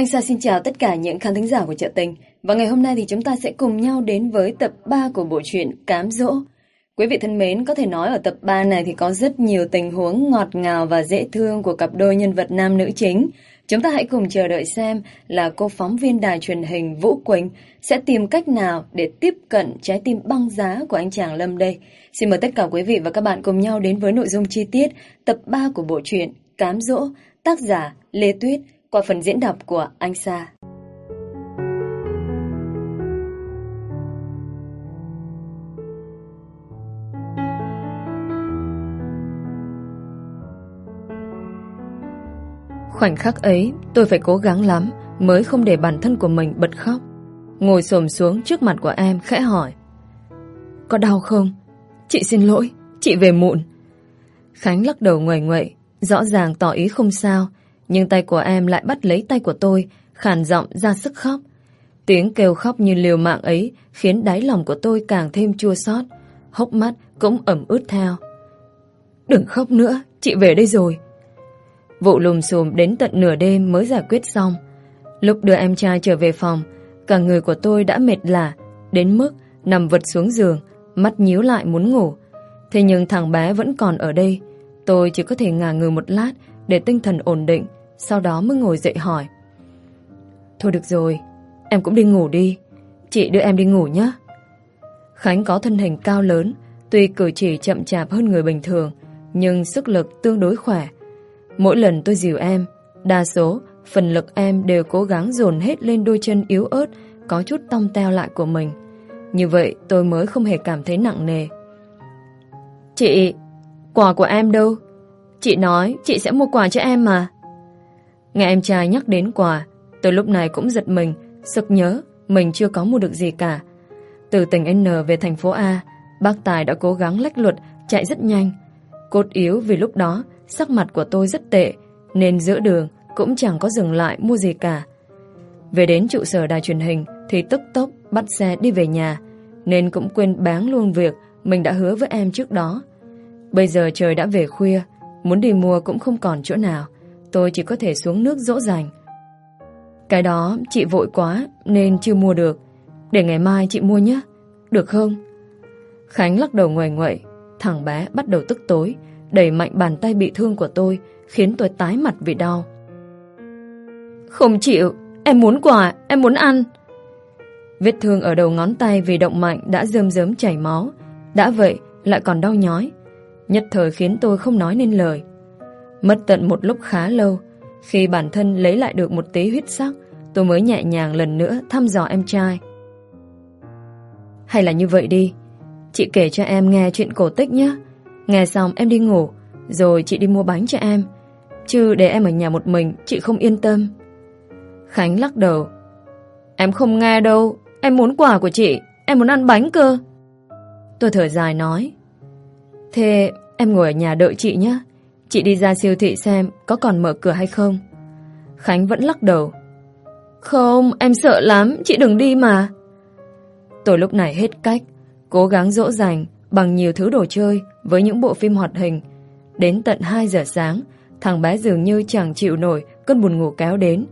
Anh Sa xin chào tất cả những khán thính giả của Trợ Tình. Và ngày hôm nay thì chúng ta sẽ cùng nhau đến với tập 3 của bộ truyện Cám Dỗ. Quý vị thân mến, có thể nói ở tập 3 này thì có rất nhiều tình huống ngọt ngào và dễ thương của cặp đôi nhân vật nam nữ chính. Chúng ta hãy cùng chờ đợi xem là cô phóng viên đài truyền hình Vũ Quỳnh sẽ tìm cách nào để tiếp cận trái tim băng giá của anh chàng Lâm đây. Xin mời tất cả quý vị và các bạn cùng nhau đến với nội dung chi tiết tập 3 của bộ truyện Cám Dỗ, tác giả Lê Tuyết, qua phần diễn đọc của anh Sa. Khoảnh khắc ấy, tôi phải cố gắng lắm mới không để bản thân của mình bật khóc. Ngồi xổm xuống trước mặt của em khẽ hỏi. Có đau không? Chị xin lỗi, chị về muộn. Khánh lắc đầu ngoài ngoậy rõ ràng tỏ ý không sao, nhưng tay của em lại bắt lấy tay của tôi, khàn giọng ra sức khóc. Tiếng kêu khóc như liều mạng ấy khiến đáy lòng của tôi càng thêm chua xót, hốc mắt cũng ẩm ướt theo. Đừng khóc nữa, chị về đây rồi. Vụ lùm xùm đến tận nửa đêm mới giải quyết xong. Lúc đưa em trai trở về phòng, cả người của tôi đã mệt lả, đến mức nằm vật xuống giường, mắt nhíu lại muốn ngủ. Thế nhưng thằng bé vẫn còn ở đây, tôi chỉ có thể ngả người một lát để tinh thần ổn định, sau đó mới ngồi dậy hỏi. Thôi được rồi, em cũng đi ngủ đi. Chị đưa em đi ngủ nhé. Khánh có thân hình cao lớn, tuy cử chỉ chậm chạp hơn người bình thường, nhưng sức lực tương đối khỏe. Mỗi lần tôi dìu em, đa số phần lực em đều cố gắng dồn hết lên đôi chân yếu ớt, có chút tong teo lại của mình. Như vậy tôi mới không hề cảm thấy nặng nề. Chị, quà của em đâu? Chị nói chị sẽ mua quà cho em mà. Nghe em trai nhắc đến quà, tôi lúc này cũng giật mình, sực nhớ mình chưa có mua được gì cả. Từ tỉnh N về thành phố A, bác Tài đã cố gắng lách luật, chạy rất nhanh. Cốt yếu vì lúc đó, sắc mặt của tôi rất tệ, nên giữa đường cũng chẳng có dừng lại mua gì cả. Về đến trụ sở đài truyền hình thì tức tốc bắt xe đi về nhà, nên cũng quên bán luôn việc mình đã hứa với em trước đó. Bây giờ trời đã về khuya, muốn đi mua cũng không còn chỗ nào. Tôi chỉ có thể xuống nước dỗ dành Cái đó chị vội quá Nên chưa mua được Để ngày mai chị mua nhé Được không Khánh lắc đầu ngoài ngoậy Thằng bé bắt đầu tức tối Đẩy mạnh bàn tay bị thương của tôi Khiến tôi tái mặt vì đau Không chịu Em muốn quà, em muốn ăn Vết thương ở đầu ngón tay vì động mạnh đã rơm rớm chảy máu. Đã vậy, lại còn đau nhói. Nhất thời khiến tôi không nói nên lời. Mất tận một lúc khá lâu Khi bản thân lấy lại được một tí huyết sắc Tôi mới nhẹ nhàng lần nữa thăm dò em trai Hay là như vậy đi Chị kể cho em nghe chuyện cổ tích nhé Nghe xong em đi ngủ Rồi chị đi mua bánh cho em. Chứ để em ở nhà một mình Chị không yên tâm. Khánh lắc đầu. Em không nghe đâu Em muốn quà của chị Em muốn ăn bánh cơ. Tôi thở dài nói. Thế em ngồi ở nhà đợi chị nhé. Chị đi ra siêu thị xem có còn mở cửa hay không. Khánh vẫn lắc đầu. Không, em sợ lắm, chị đừng đi mà. Tôi lúc này hết cách, cố gắng dỗ dành bằng nhiều thứ đồ chơi với những bộ phim hoạt hình. Đến tận 2 giờ sáng, thằng bé dường như chẳng chịu nổi cơn buồn ngủ kéo đến.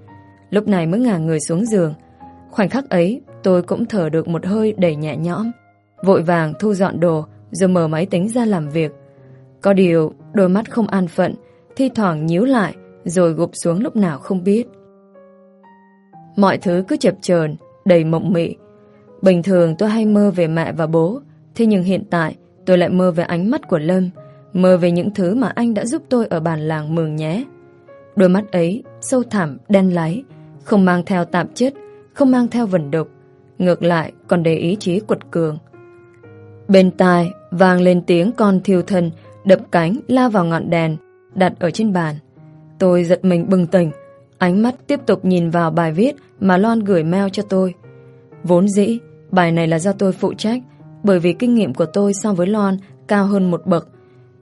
Lúc này mới ngả người xuống giường. Khoảnh khắc ấy, tôi cũng thở được một hơi đầy nhẹ nhõm. Vội vàng thu dọn đồ rồi mở máy tính ra làm việc. Có điều, đôi mắt không an phận, thi thoảng nhíu lại, rồi gục xuống lúc nào không biết. Mọi thứ cứ chập chờn đầy mộng mị. Bình thường tôi hay mơ về mẹ và bố, thế nhưng hiện tại tôi lại mơ về ánh mắt của Lâm, mơ về những thứ mà anh đã giúp tôi ở bản làng mường nhé. Đôi mắt ấy, sâu thẳm, đen láy, không mang theo tạp chất, không mang theo vẩn độc, ngược lại còn để ý chí quật cường. Bên tai vang lên tiếng con thiêu thân đập cánh la vào ngọn đèn đặt ở trên bàn. Tôi giật mình bừng tỉnh, ánh mắt tiếp tục nhìn vào bài viết mà Loan gửi mail cho tôi. Vốn dĩ, bài này là do tôi phụ trách, bởi vì kinh nghiệm của tôi so với Loan cao hơn một bậc.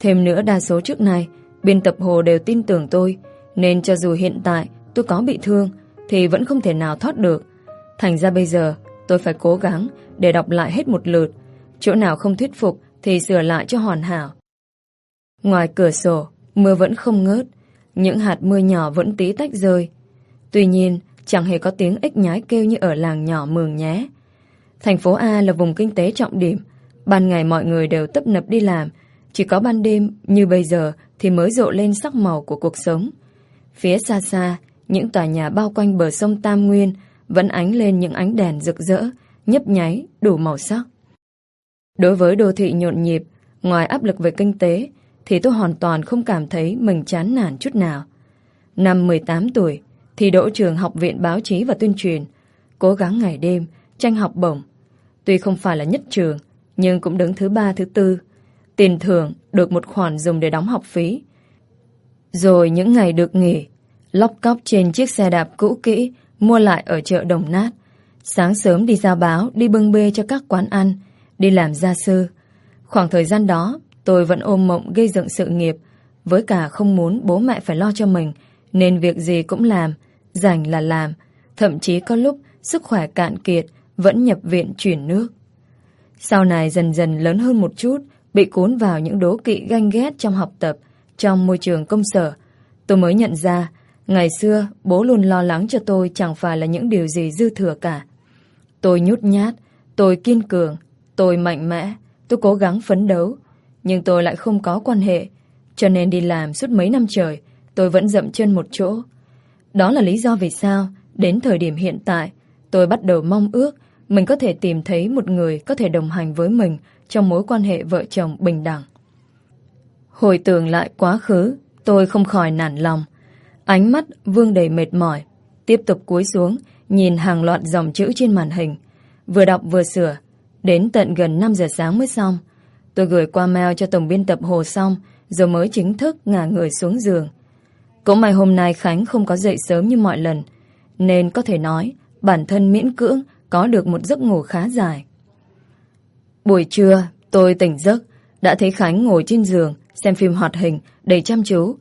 Thêm nữa đa số trước này, biên tập Hồ đều tin tưởng tôi, nên cho dù hiện tại tôi có bị thương, thì vẫn không thể nào thoát được. Thành ra bây giờ, Tôi phải cố gắng để đọc lại hết một lượt. Chỗ nào không thuyết phục thì sửa lại cho hoàn hảo. Ngoài cửa sổ, mưa vẫn không ngớt. Những hạt mưa nhỏ vẫn tí tách rơi. Tuy nhiên, chẳng hề có tiếng ếch nhái kêu như ở làng nhỏ mường nhé. Thành phố A là vùng kinh tế trọng điểm. Ban ngày mọi người đều tấp nập đi làm. Chỉ có ban đêm như bây giờ thì mới rộ lên sắc màu của cuộc sống. Phía xa xa, những tòa nhà bao quanh bờ sông Tam Nguyên vẫn ánh lên những ánh đèn rực rỡ, nhấp nháy, đủ màu sắc. Đối với đô thị nhộn nhịp, ngoài áp lực về kinh tế, thì tôi hoàn toàn không cảm thấy mình chán nản chút nào. Năm 18 tuổi, thì đỗ trường học viện báo chí và tuyên truyền, cố gắng ngày đêm, tranh học bổng. Tuy không phải là nhất trường, nhưng cũng đứng thứ ba thứ tư. Tiền thưởng được một khoản dùng để đóng học phí. Rồi những ngày được nghỉ, lóc cóc trên chiếc xe đạp cũ kỹ mua lại ở chợ Đồng Nát. Sáng sớm đi giao báo, đi bưng bê cho các quán ăn, đi làm gia sư. Khoảng thời gian đó, tôi vẫn ôm mộng gây dựng sự nghiệp, với cả không muốn bố mẹ phải lo cho mình, nên việc gì cũng làm, rảnh là làm, thậm chí có lúc sức khỏe cạn kiệt, vẫn nhập viện chuyển nước. Sau này dần dần lớn hơn một chút, bị cuốn vào những đố kỵ ganh ghét trong học tập, trong môi trường công sở, tôi mới nhận ra Ngày xưa, bố luôn lo lắng cho tôi chẳng phải là những điều gì dư thừa cả. Tôi nhút nhát, tôi kiên cường, tôi mạnh mẽ, tôi cố gắng phấn đấu. Nhưng tôi lại không có quan hệ, cho nên đi làm suốt mấy năm trời, tôi vẫn dậm chân một chỗ. Đó là lý do vì sao, đến thời điểm hiện tại, tôi bắt đầu mong ước mình có thể tìm thấy một người có thể đồng hành với mình trong mối quan hệ vợ chồng bình đẳng. Hồi tưởng lại quá khứ, tôi không khỏi nản lòng, Ánh mắt Vương đầy mệt mỏi Tiếp tục cúi xuống Nhìn hàng loạt dòng chữ trên màn hình. Vừa đọc vừa sửa Đến tận gần 5 giờ sáng mới xong. Tôi gửi qua mail cho tổng biên tập Hồ xong Rồi mới chính thức ngả người xuống giường. Cũng may hôm nay Khánh không có dậy sớm như mọi lần Nên có thể nói Bản thân miễn cưỡng có được một giấc ngủ khá dài Buổi trưa tôi tỉnh giấc Đã thấy Khánh ngồi trên giường Xem phim hoạt hình đầy chăm chú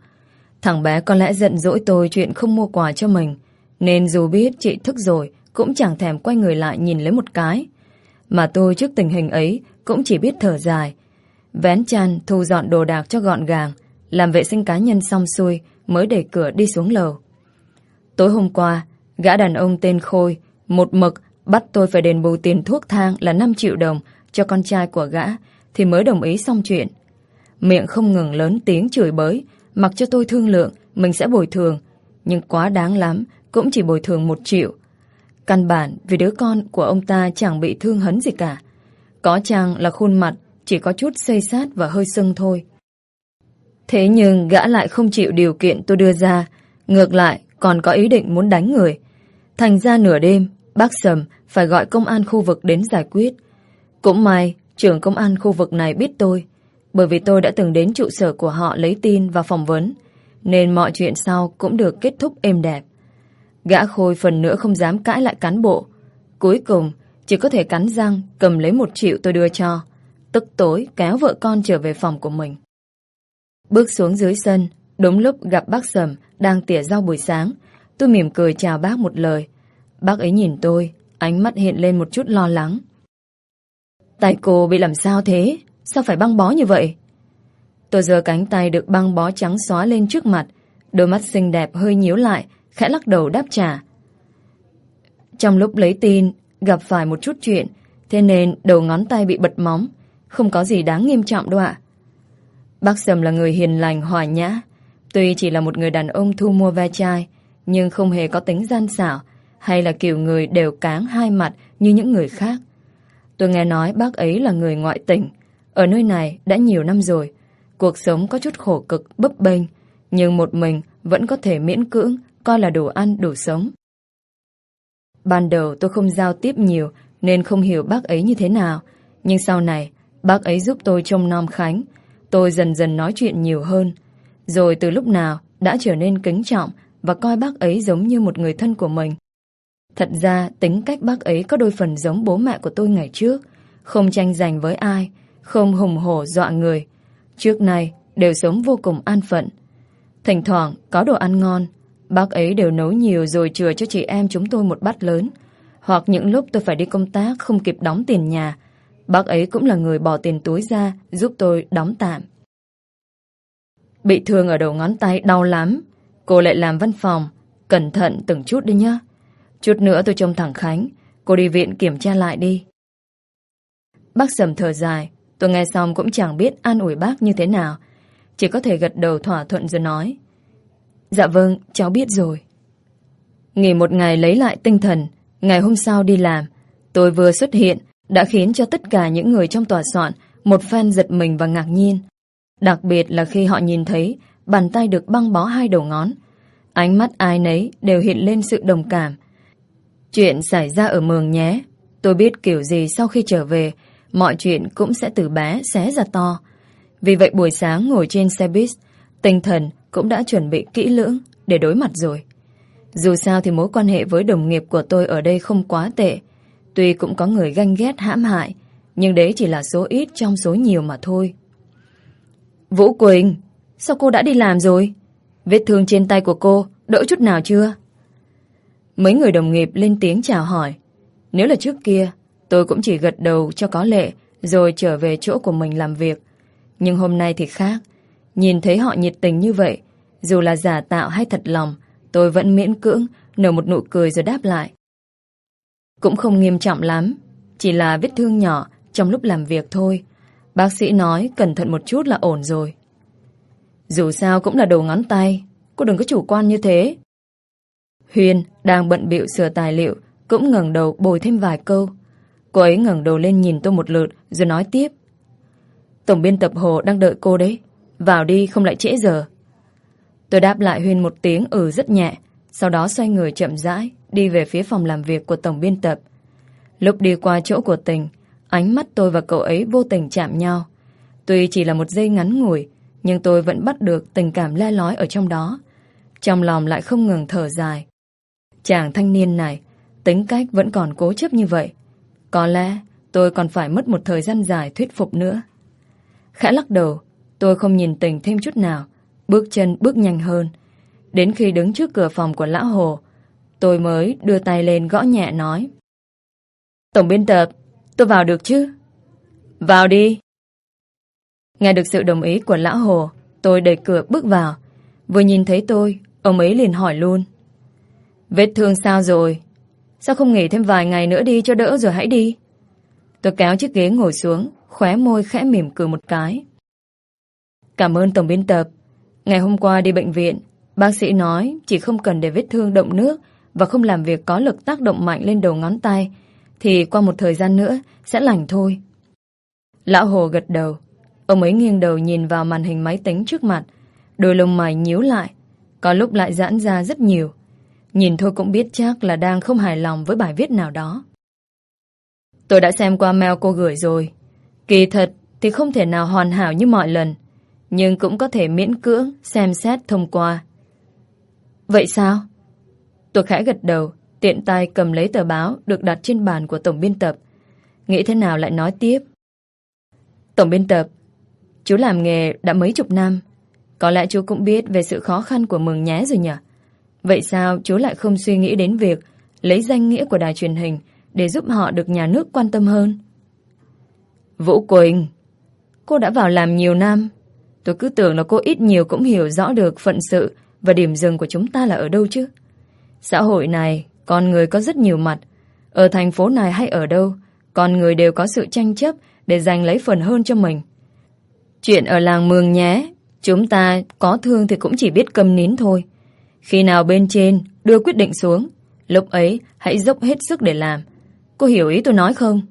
Thằng bé có lẽ giận dỗi tôi chuyện không mua quà cho mình, nên dù biết chị thức rồi, cũng chẳng thèm quay người lại nhìn lấy một cái. Mà tôi trước tình hình ấy cũng chỉ biết thở dài. Vén chăn, thu dọn đồ đạc cho gọn gàng, làm vệ sinh cá nhân xong xuôi mới đẩy cửa đi xuống lầu. Tối hôm qua, gã đàn ông tên Khôi, một mực bắt tôi phải đền bù tiền thuốc thang là 5 triệu đồng cho con trai của gã, thì mới đồng ý xong chuyện. Miệng không ngừng lớn tiếng chửi bới, Mặc cho tôi thương lượng Mình sẽ bồi thường. Nhưng quá đáng lắm Cũng chỉ bồi thường một triệu. Căn bản vì đứa con của ông ta chẳng bị thương hấn gì cả. Có chăng là khuôn mặt Chỉ có chút xây sát và hơi sưng thôi. Thế nhưng gã lại không chịu điều kiện tôi đưa ra Ngược lại còn có ý định muốn đánh người. Thành ra nửa đêm Bác Sầm phải gọi công an khu vực đến giải quyết Cũng may trưởng công an khu vực này biết tôi bởi vì tôi đã từng đến trụ sở của họ lấy tin và phỏng vấn, nên mọi chuyện sau cũng được kết thúc êm đẹp. Gã khôi phần nữa không dám cãi lại cán bộ. Cuối cùng, chỉ có thể cắn răng cầm lấy một triệu tôi đưa cho. Tức tối kéo vợ con trở về phòng của mình. Bước xuống dưới sân, đúng lúc gặp bác Sầm đang tỉa rau buổi sáng. Tôi mỉm cười chào bác một lời. Bác ấy nhìn tôi, ánh mắt hiện lên một chút lo lắng. Tại cô bị làm sao thế? Sao phải băng bó như vậy? Tôi giơ cánh tay được băng bó trắng xóa lên trước mặt, đôi mắt xinh đẹp hơi nhíu lại, khẽ lắc đầu đáp trả. Trong lúc lấy tin, gặp phải một chút chuyện, thế nên đầu ngón tay bị bật móng, không có gì đáng nghiêm trọng đâu ạ. Bác Sầm là người hiền lành, hòa nhã, tuy chỉ là một người đàn ông thu mua ve chai, nhưng không hề có tính gian xảo, hay là kiểu người đều cáng hai mặt như những người khác. Tôi nghe nói bác ấy là người ngoại tỉnh, ở nơi này đã nhiều năm rồi, cuộc sống có chút khổ cực, bấp bênh, nhưng một mình vẫn có thể miễn cưỡng, coi là đủ ăn, đủ sống. Ban đầu tôi không giao tiếp nhiều nên không hiểu bác ấy như thế nào, nhưng sau này bác ấy giúp tôi trông nom Khánh, tôi dần dần nói chuyện nhiều hơn, rồi từ lúc nào đã trở nên kính trọng và coi bác ấy giống như một người thân của mình. Thật ra tính cách bác ấy có đôi phần giống bố mẹ của tôi ngày trước, không tranh giành với ai, không hùng hổ dọa người. Trước nay đều sống vô cùng an phận. Thỉnh thoảng có đồ ăn ngon, bác ấy đều nấu nhiều rồi chừa cho chị em chúng tôi một bát lớn. Hoặc những lúc tôi phải đi công tác không kịp đóng tiền nhà, bác ấy cũng là người bỏ tiền túi ra giúp tôi đóng tạm. Bị thương ở đầu ngón tay đau lắm. Cô lại làm văn phòng. Cẩn thận từng chút đi nhá. Chút nữa tôi trông thẳng Khánh. Cô đi viện kiểm tra lại đi. Bác sầm thở dài. Tôi nghe xong cũng chẳng biết an ủi bác như thế nào. Chỉ có thể gật đầu thỏa thuận rồi nói. Dạ vâng, cháu biết rồi. Nghỉ một ngày lấy lại tinh thần. Ngày hôm sau đi làm. Tôi vừa xuất hiện đã khiến cho tất cả những người trong tòa soạn một phen giật mình và ngạc nhiên. Đặc biệt là khi họ nhìn thấy bàn tay được băng bó hai đầu ngón. Ánh mắt ai nấy đều hiện lên sự đồng cảm. Chuyện xảy ra ở mường nhé. Tôi biết kiểu gì sau khi trở về, mọi chuyện cũng sẽ từ bé xé ra to. Vì vậy buổi sáng ngồi trên xe buýt, tinh thần cũng đã chuẩn bị kỹ lưỡng để đối mặt rồi. Dù sao thì mối quan hệ với đồng nghiệp của tôi ở đây không quá tệ. Tuy cũng có người ganh ghét hãm hại, nhưng đấy chỉ là số ít trong số nhiều mà thôi. Vũ Quỳnh, sao cô đã đi làm rồi? Vết thương trên tay của cô đỡ chút nào chưa? Mấy người đồng nghiệp lên tiếng chào hỏi. Nếu là trước kia, tôi cũng chỉ gật đầu cho có lệ rồi trở về chỗ của mình làm việc. Nhưng hôm nay thì khác. Nhìn thấy họ nhiệt tình như vậy, dù là giả tạo hay thật lòng, tôi vẫn miễn cưỡng nở một nụ cười rồi đáp lại. Cũng không nghiêm trọng lắm, chỉ là vết thương nhỏ trong lúc làm việc thôi. Bác sĩ nói cẩn thận một chút là ổn rồi. Dù sao cũng là đầu ngón tay, cô đừng có chủ quan như thế. Huyền đang bận bịu sửa tài liệu, cũng ngẩng đầu bồi thêm vài câu. Cô ấy ngẩng đầu lên nhìn tôi một lượt rồi nói tiếp. Tổng biên tập Hồ đang đợi cô đấy. Vào đi không lại trễ giờ. Tôi đáp lại Huyền một tiếng ừ rất nhẹ, sau đó xoay người chậm rãi, đi về phía phòng làm việc của tổng biên tập. Lúc đi qua chỗ của tình, Ánh mắt tôi và cậu ấy vô tình chạm nhau. Tuy chỉ là một giây ngắn ngủi, nhưng tôi vẫn bắt được tình cảm le lói ở trong đó. Trong lòng lại không ngừng thở dài. Chàng thanh niên này, tính cách vẫn còn cố chấp như vậy. Có lẽ tôi còn phải mất một thời gian dài thuyết phục nữa. Khẽ lắc đầu, tôi không nhìn tình thêm chút nào, bước chân bước nhanh hơn. Đến khi đứng trước cửa phòng của lão Hồ, tôi mới đưa tay lên gõ nhẹ nói. Tổng biên tập, Tôi vào được chứ? Vào đi. Nghe được sự đồng ý của lão Hồ, tôi đẩy cửa bước vào. Vừa nhìn thấy tôi, ông ấy liền hỏi luôn. Vết thương sao rồi? Sao không nghỉ thêm vài ngày nữa đi cho đỡ rồi hãy đi? Tôi kéo chiếc ghế ngồi xuống, khóe môi khẽ mỉm cười một cái. Cảm ơn Tổng biên tập. Ngày hôm qua đi bệnh viện, bác sĩ nói chỉ không cần để vết thương động nước và không làm việc có lực tác động mạnh lên đầu ngón tay thì qua một thời gian nữa sẽ lành thôi. Lão Hồ gật đầu. Ông ấy nghiêng đầu nhìn vào màn hình máy tính trước mặt. Đôi lông mày nhíu lại. Có lúc lại giãn ra rất nhiều. Nhìn thôi cũng biết chắc là đang không hài lòng với bài viết nào đó. Tôi đã xem qua mail cô gửi rồi. Kỳ thật thì không thể nào hoàn hảo như mọi lần. Nhưng cũng có thể miễn cưỡng xem xét thông qua. Vậy sao? Tôi khẽ gật đầu Tiện tay cầm lấy tờ báo được đặt trên bàn của tổng biên tập. Nghĩ thế nào lại nói tiếp. Tổng biên tập, chú làm nghề đã mấy chục năm. Có lẽ chú cũng biết về sự khó khăn của mừng nhé rồi nhỉ? Vậy sao chú lại không suy nghĩ đến việc lấy danh nghĩa của đài truyền hình để giúp họ được nhà nước quan tâm hơn? Vũ Quỳnh, cô đã vào làm nhiều năm. Tôi cứ tưởng là cô ít nhiều cũng hiểu rõ được phận sự và điểm dừng của chúng ta là ở đâu chứ. Xã hội này con người có rất nhiều mặt. Ở thành phố này hay ở đâu, con người đều có sự tranh chấp để giành lấy phần hơn cho mình. Chuyện ở làng mường nhé, chúng ta có thương thì cũng chỉ biết cầm nín thôi. Khi nào bên trên đưa quyết định xuống, lúc ấy hãy dốc hết sức để làm. Cô hiểu ý tôi nói không?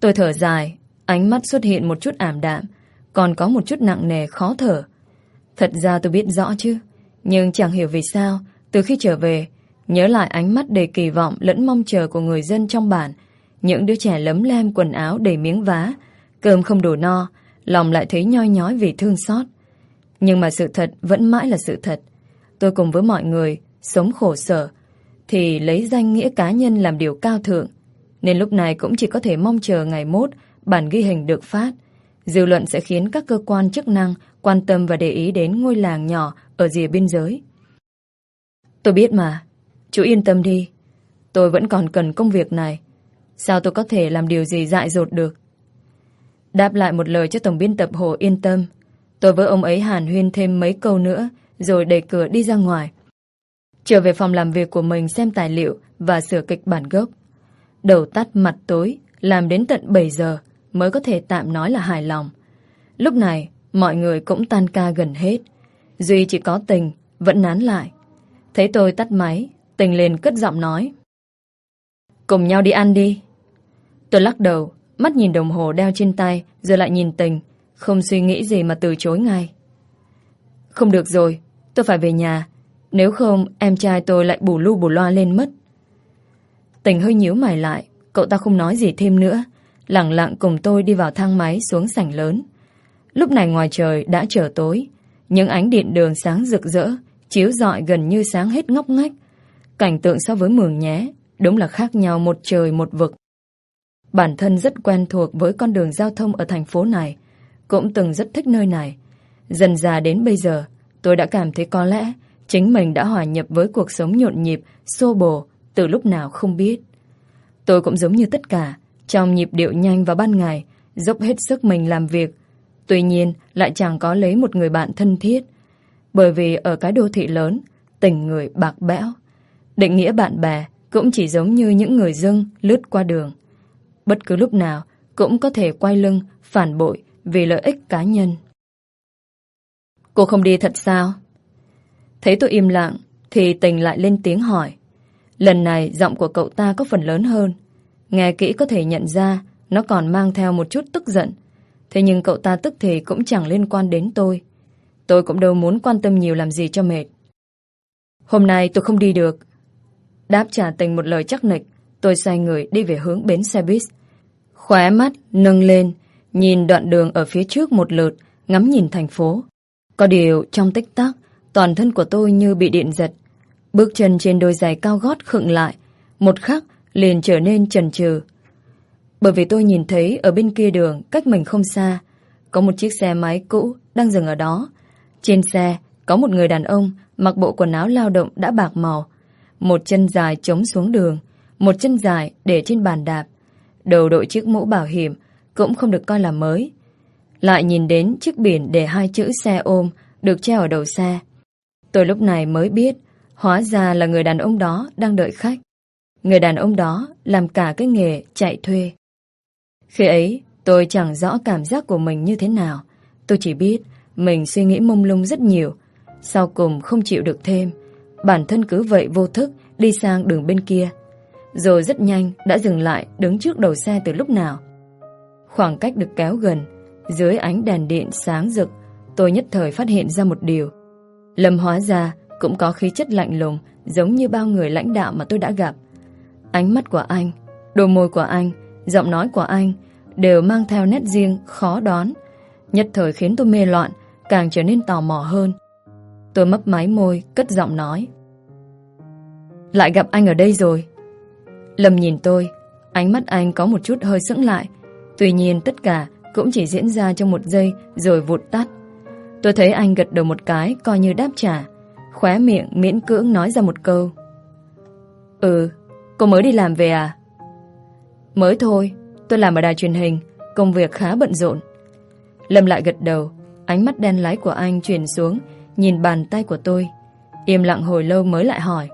Tôi thở dài, ánh mắt xuất hiện một chút ảm đạm, còn có một chút nặng nề khó thở. Thật ra tôi biết rõ chứ, nhưng chẳng hiểu vì sao, từ khi trở về, Nhớ lại ánh mắt đầy kỳ vọng lẫn mong chờ của người dân trong bản, những đứa trẻ lấm lem quần áo đầy miếng vá, cơm không đủ no, lòng lại thấy nhoi nhói vì thương xót. Nhưng mà sự thật vẫn mãi là sự thật. Tôi cùng với mọi người sống khổ sở, thì lấy danh nghĩa cá nhân làm điều cao thượng. Nên lúc này cũng chỉ có thể mong chờ ngày mốt bản ghi hình được phát. Dư luận sẽ khiến các cơ quan chức năng quan tâm và để ý đến ngôi làng nhỏ ở rìa biên giới. Tôi biết mà, Chú yên tâm đi. Tôi vẫn còn cần công việc này. Sao tôi có thể làm điều gì dại dột được? Đáp lại một lời cho tổng biên tập Hồ yên tâm. Tôi với ông ấy hàn huyên thêm mấy câu nữa rồi đẩy cửa đi ra ngoài. Trở về phòng làm việc của mình xem tài liệu và sửa kịch bản gốc. Đầu tắt mặt tối, làm đến tận 7 giờ mới có thể tạm nói là hài lòng. Lúc này, mọi người cũng tan ca gần hết. Duy chỉ có tình, vẫn nán lại. Thấy tôi tắt máy, tình liền cất giọng nói. Cùng nhau đi ăn đi. Tôi lắc đầu, mắt nhìn đồng hồ đeo trên tay, rồi lại nhìn tình, không suy nghĩ gì mà từ chối ngay. Không được rồi, tôi phải về nhà. Nếu không, em trai tôi lại bù lu bù loa lên mất. Tình hơi nhíu mày lại, cậu ta không nói gì thêm nữa. Lặng lặng cùng tôi đi vào thang máy xuống sảnh lớn. Lúc này ngoài trời đã trở tối. Những ánh điện đường sáng rực rỡ, chiếu rọi gần như sáng hết ngóc ngách. Cảnh tượng so với mường nhé, đúng là khác nhau một trời một vực. Bản thân rất quen thuộc với con đường giao thông ở thành phố này, cũng từng rất thích nơi này. Dần già đến bây giờ, tôi đã cảm thấy có lẽ chính mình đã hòa nhập với cuộc sống nhộn nhịp, xô bồ từ lúc nào không biết. Tôi cũng giống như tất cả, trong nhịp điệu nhanh vào ban ngày, dốc hết sức mình làm việc. Tuy nhiên, lại chẳng có lấy một người bạn thân thiết. Bởi vì ở cái đô thị lớn, tình người bạc bẽo. Định nghĩa bạn bè cũng chỉ giống như những người dưng lướt qua đường. Bất cứ lúc nào cũng có thể quay lưng, phản bội vì lợi ích cá nhân. Cô không đi thật sao? Thấy tôi im lặng, thì tình lại lên tiếng hỏi. Lần này giọng của cậu ta có phần lớn hơn. Nghe kỹ có thể nhận ra nó còn mang theo một chút tức giận. Thế nhưng cậu ta tức thì cũng chẳng liên quan đến tôi. Tôi cũng đâu muốn quan tâm nhiều làm gì cho mệt. Hôm nay tôi không đi được. Đáp trả tình một lời chắc nịch, tôi xoay người đi về hướng bến xe buýt. Khóe mắt, nâng lên, nhìn đoạn đường ở phía trước một lượt, ngắm nhìn thành phố. Có điều, trong tích tắc, toàn thân của tôi như bị điện giật. Bước chân trên đôi giày cao gót khựng lại, một khắc liền trở nên chần chừ. Bởi vì tôi nhìn thấy ở bên kia đường, cách mình không xa, có một chiếc xe máy cũ đang dừng ở đó. Trên xe có một người đàn ông mặc bộ quần áo lao động đã bạc màu, một chân dài chống xuống đường, một chân dài để trên bàn đạp. Đầu đội chiếc mũ bảo hiểm cũng không được coi là mới. Lại nhìn đến chiếc biển để hai chữ xe ôm được treo ở đầu xe. Tôi lúc này mới biết hóa ra là người đàn ông đó đang đợi khách. Người đàn ông đó làm cả cái nghề chạy thuê. Khi ấy, tôi chẳng rõ cảm giác của mình như thế nào. Tôi chỉ biết mình suy nghĩ mông lung rất nhiều. Sau cùng không chịu được thêm. Bản thân cứ vậy vô thức đi sang đường bên kia. Rồi rất nhanh đã dừng lại đứng trước đầu xe từ lúc nào. Khoảng cách được kéo gần, dưới ánh đèn điện sáng rực, tôi nhất thời phát hiện ra một điều. Lâm hóa ra cũng có khí chất lạnh lùng giống như bao người lãnh đạo mà tôi đã gặp. Ánh mắt của anh, đôi môi của anh, giọng nói của anh đều mang theo nét riêng khó đoán. Nhất thời khiến tôi mê loạn, càng trở nên tò mò hơn. Tôi mấp máy môi, cất giọng nói. Lại gặp anh ở đây rồi. Lâm nhìn tôi, ánh mắt anh có một chút hơi sững lại. Tuy nhiên tất cả cũng chỉ diễn ra trong một giây rồi vụt tắt. Tôi thấy anh gật đầu một cái coi như đáp trả. Khóe miệng miễn cưỡng nói ra một câu. Ừ, cô mới đi làm về à? Mới thôi, tôi làm ở đài truyền hình, công việc khá bận rộn. Lâm lại gật đầu, ánh mắt đen lái của anh chuyển xuống, nhìn bàn tay của tôi. Im lặng hồi lâu mới lại hỏi.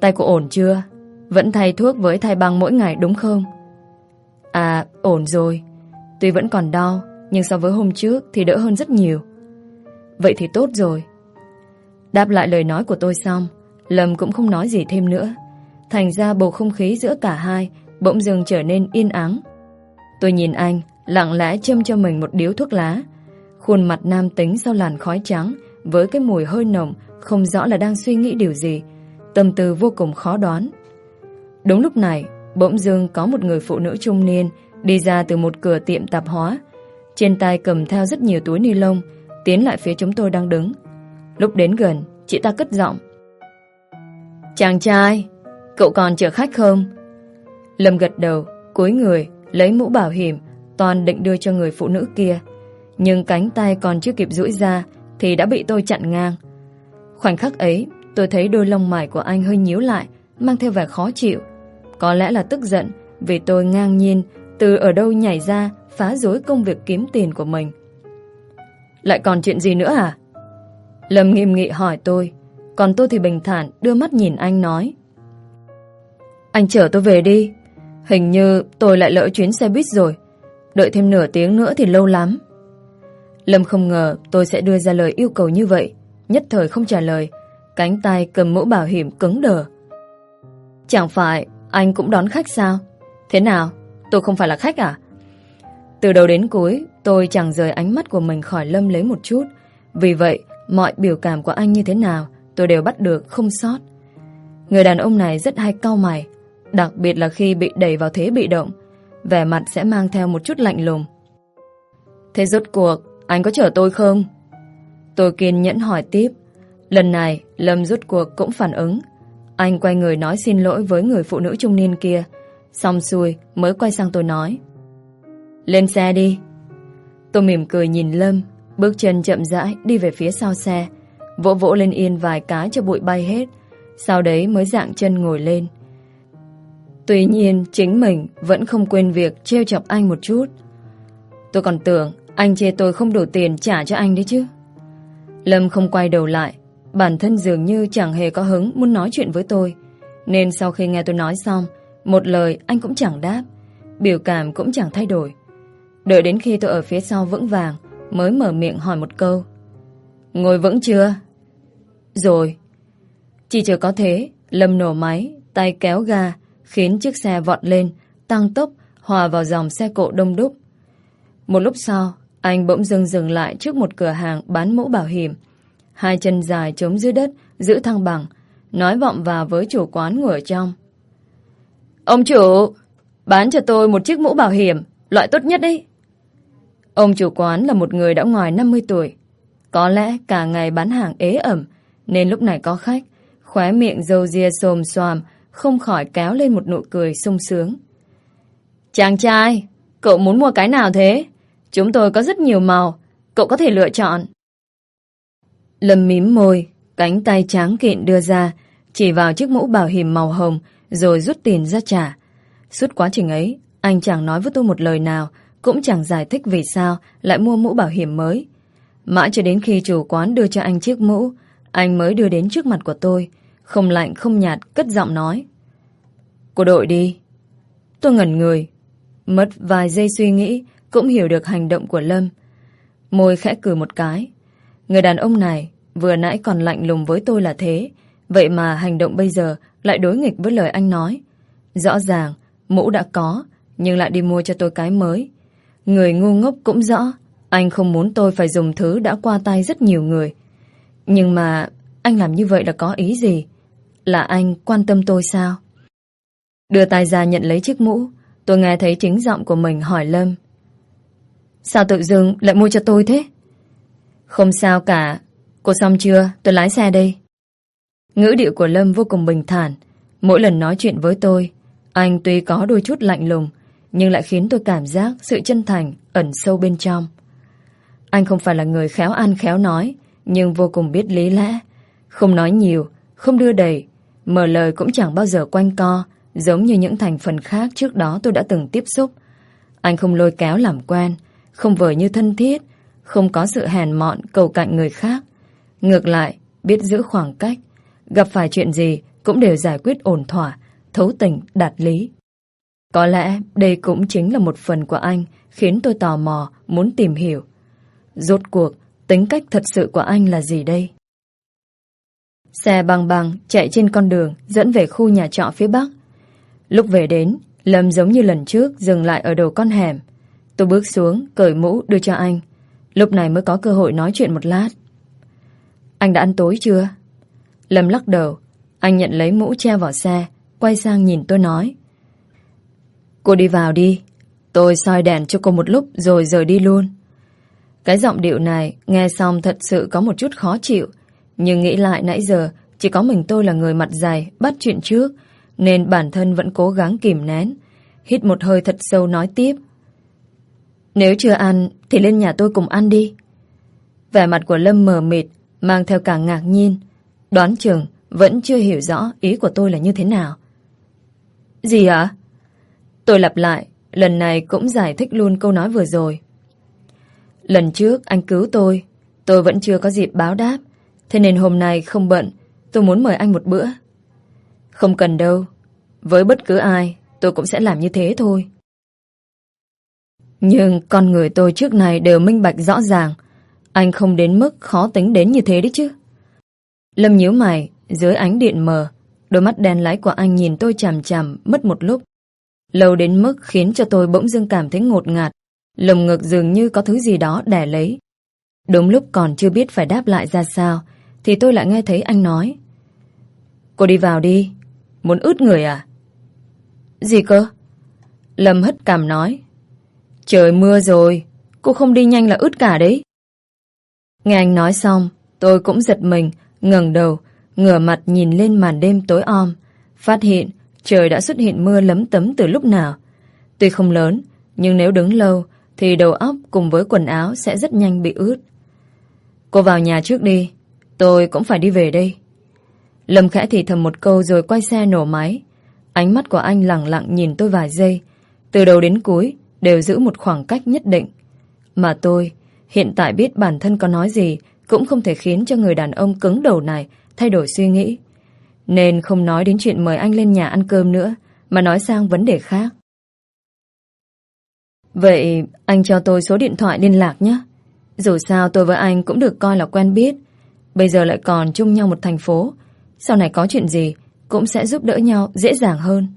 Tay cô ổn chưa? Vẫn thay thuốc với thay băng mỗi ngày đúng không? À, ổn rồi. Tuy vẫn còn đau, nhưng so với hôm trước thì đỡ hơn rất nhiều. Vậy thì tốt rồi. Đáp lại lời nói của tôi xong, Lâm cũng không nói gì thêm nữa. Thành ra bầu không khí giữa cả hai bỗng dưng trở nên yên ắng. Tôi nhìn anh, lặng lẽ châm cho mình một điếu thuốc lá. Khuôn mặt nam tính sau làn khói trắng, với cái mùi hơi nồng, không rõ là đang suy nghĩ điều gì. Tâm tư vô cùng khó đoán. Đúng lúc này, bỗng dưng có một người phụ nữ trung niên đi ra từ một cửa tiệm tạp hóa. Trên tay cầm theo rất nhiều túi ni lông, tiến lại phía chúng tôi đang đứng. Lúc đến gần, chị ta cất giọng. Chàng trai, cậu còn chờ khách không? Lâm gật đầu, cúi người, lấy mũ bảo hiểm, toàn định đưa cho người phụ nữ kia. Nhưng cánh tay còn chưa kịp duỗi ra thì đã bị tôi chặn ngang. Khoảnh khắc ấy, tôi thấy đôi lông mày của anh hơi nhíu lại, mang theo vẻ khó chịu. Có lẽ là tức giận vì tôi ngang nhiên từ ở đâu nhảy ra phá rối công việc kiếm tiền của mình. Lại còn chuyện gì nữa à? Lâm nghiêm nghị hỏi tôi, còn tôi thì bình thản đưa mắt nhìn anh nói. Anh chở tôi về đi. Hình như tôi lại lỡ chuyến xe buýt rồi. Đợi thêm nửa tiếng nữa thì lâu lắm. Lâm không ngờ tôi sẽ đưa ra lời yêu cầu như vậy. Nhất thời không trả lời. Cánh tay cầm mũ bảo hiểm cứng đờ. Chẳng phải anh cũng đón khách sao? Thế nào? Tôi không phải là khách à? Từ đầu đến cuối, tôi chẳng rời ánh mắt của mình khỏi Lâm lấy một chút. Vì vậy, mọi biểu cảm của anh như thế nào, tôi đều bắt được không sót. Người đàn ông này rất hay cau mày, đặc biệt là khi bị đẩy vào thế bị động. Vẻ mặt sẽ mang theo một chút lạnh lùng. Thế rốt cuộc, anh có chở tôi không? Tôi kiên nhẫn hỏi tiếp. Lần này, Lâm rốt cuộc cũng phản ứng. Anh quay người nói xin lỗi với người phụ nữ trung niên kia. Xong xuôi mới quay sang tôi nói. Lên xe đi. Tôi mỉm cười nhìn Lâm, bước chân chậm rãi đi về phía sau xe, vỗ vỗ lên yên vài cái cho bụi bay hết, sau đấy mới dạng chân ngồi lên. Tuy nhiên, chính mình vẫn không quên việc trêu chọc anh một chút. Tôi còn tưởng anh chê tôi không đủ tiền trả cho anh đấy chứ. Lâm không quay đầu lại, bản thân dường như chẳng hề có hứng muốn nói chuyện với tôi. Nên sau khi nghe tôi nói xong, một lời anh cũng chẳng đáp, biểu cảm cũng chẳng thay đổi. Đợi đến khi tôi ở phía sau vững vàng, mới mở miệng hỏi một câu. Ngồi vững chưa? Rồi. Chỉ chờ có thế, Lâm nổ máy, tay kéo ga, khiến chiếc xe vọt lên, tăng tốc, hòa vào dòng xe cộ đông đúc. Một lúc sau, anh bỗng dừng dừng lại trước một cửa hàng bán mũ bảo hiểm. Hai chân dài chống dưới đất, giữ thăng bằng, nói vọng vào với chủ quán ngồi ở trong. Ông chủ, bán cho tôi một chiếc mũ bảo hiểm, loại tốt nhất đấy. Ông chủ quán là một người đã ngoài 50 tuổi. Có lẽ cả ngày bán hàng ế ẩm, nên lúc này có khách, khóe miệng dâu ria xồm xoàm, không khỏi kéo lên một nụ cười sung sướng. Chàng trai, cậu muốn mua cái nào thế? Chúng tôi có rất nhiều màu, cậu có thể lựa chọn. Lâm mím môi, cánh tay tráng kiện đưa ra, chỉ vào chiếc mũ bảo hiểm màu hồng, rồi rút tiền ra trả. Suốt quá trình ấy, anh chẳng nói với tôi một lời nào, cũng chẳng giải thích vì sao lại mua mũ bảo hiểm mới. Mãi cho đến khi chủ quán đưa cho anh chiếc mũ, anh mới đưa đến trước mặt của tôi, không lạnh không nhạt, cất giọng nói. Cô đội đi. Tôi ngẩn người. Mất vài giây suy nghĩ, cũng hiểu được hành động của Lâm. Môi khẽ cười một cái. Người đàn ông này vừa nãy còn lạnh lùng với tôi là thế, vậy mà hành động bây giờ lại đối nghịch với lời anh nói. Rõ ràng, mũ đã có, nhưng lại đi mua cho tôi cái mới. Người ngu ngốc cũng rõ, anh không muốn tôi phải dùng thứ đã qua tay rất nhiều người. Nhưng mà anh làm như vậy là có ý gì? Là anh quan tâm tôi sao? Đưa tay ra nhận lấy chiếc mũ, tôi nghe thấy chính giọng của mình hỏi Lâm. Sao tự dưng lại mua cho tôi thế? Không sao cả, cô xong chưa? Tôi lái xe đây. Ngữ điệu của Lâm vô cùng bình thản. Mỗi lần nói chuyện với tôi, anh tuy có đôi chút lạnh lùng, nhưng lại khiến tôi cảm giác sự chân thành ẩn sâu bên trong. Anh không phải là người khéo ăn khéo nói, nhưng vô cùng biết lý lẽ. Không nói nhiều, không đưa đầy, mở lời cũng chẳng bao giờ quanh co, giống như những thành phần khác trước đó tôi đã từng tiếp xúc. Anh không lôi kéo làm quen, không vời như thân thiết, không có sự hèn mọn cầu cạnh người khác. Ngược lại, biết giữ khoảng cách, gặp phải chuyện gì cũng đều giải quyết ổn thỏa, thấu tình, đạt lý. Có lẽ đây cũng chính là một phần của anh khiến tôi tò mò, muốn tìm hiểu. Rốt cuộc, tính cách thật sự của anh là gì đây? Xe bằng bằng chạy trên con đường dẫn về khu nhà trọ phía bắc. Lúc về đến, Lâm giống như lần trước dừng lại ở đầu con hẻm. Tôi bước xuống, cởi mũ đưa cho anh. Lúc này mới có cơ hội nói chuyện một lát. Anh đã ăn tối chưa? Lâm lắc đầu. Anh nhận lấy mũ che vào xe, quay sang nhìn tôi nói. Cô đi vào đi. Tôi soi đèn cho cô một lúc rồi rời đi luôn. Cái giọng điệu này nghe xong thật sự có một chút khó chịu. Nhưng nghĩ lại nãy giờ chỉ có mình tôi là người mặt dày bắt chuyện trước nên bản thân vẫn cố gắng kìm nén. Hít một hơi thật sâu nói tiếp. Nếu chưa ăn thì lên nhà tôi cùng ăn đi. Vẻ mặt của Lâm mờ mịt mang theo cả ngạc nhiên. Đoán chừng vẫn chưa hiểu rõ ý của tôi là như thế nào. Gì ạ? Tôi lặp lại, lần này cũng giải thích luôn câu nói vừa rồi. Lần trước anh cứu tôi, tôi vẫn chưa có dịp báo đáp, thế nên hôm nay không bận, tôi muốn mời anh một bữa. Không cần đâu, với bất cứ ai, tôi cũng sẽ làm như thế thôi. Nhưng con người tôi trước này đều minh bạch rõ ràng, anh không đến mức khó tính đến như thế đấy chứ. Lâm nhíu mày, dưới ánh điện mờ, đôi mắt đen láy của anh nhìn tôi chằm chằm mất một lúc. Lâu đến mức khiến cho tôi bỗng dưng cảm thấy ngột ngạt, lồng ngực dường như có thứ gì đó đè lấy. Đúng lúc còn chưa biết phải đáp lại ra sao, thì tôi lại nghe thấy anh nói. Cô đi vào đi, muốn ướt người à? Gì cơ? Lâm hất cảm nói. Trời mưa rồi, cô không đi nhanh là ướt cả đấy. Nghe anh nói xong, tôi cũng giật mình, ngẩng đầu, ngửa mặt nhìn lên màn đêm tối om, phát hiện trời đã xuất hiện mưa lấm tấm từ lúc nào. Tuy không lớn, nhưng nếu đứng lâu thì đầu óc cùng với quần áo sẽ rất nhanh bị ướt. Cô vào nhà trước đi, tôi cũng phải đi về đây. Lâm khẽ thì thầm một câu rồi quay xe nổ máy. Ánh mắt của anh lặng lặng nhìn tôi vài giây, từ đầu đến cuối đều giữ một khoảng cách nhất định. Mà tôi hiện tại biết bản thân có nói gì cũng không thể khiến cho người đàn ông cứng đầu này thay đổi suy nghĩ. Nên không nói đến chuyện mời anh lên nhà ăn cơm nữa, mà nói sang vấn đề khác. Vậy anh cho tôi số điện thoại liên lạc nhé. Dù sao tôi với anh cũng được coi là quen biết. Bây giờ lại còn chung nhau một thành phố. Sau này có chuyện gì cũng sẽ giúp đỡ nhau dễ dàng hơn.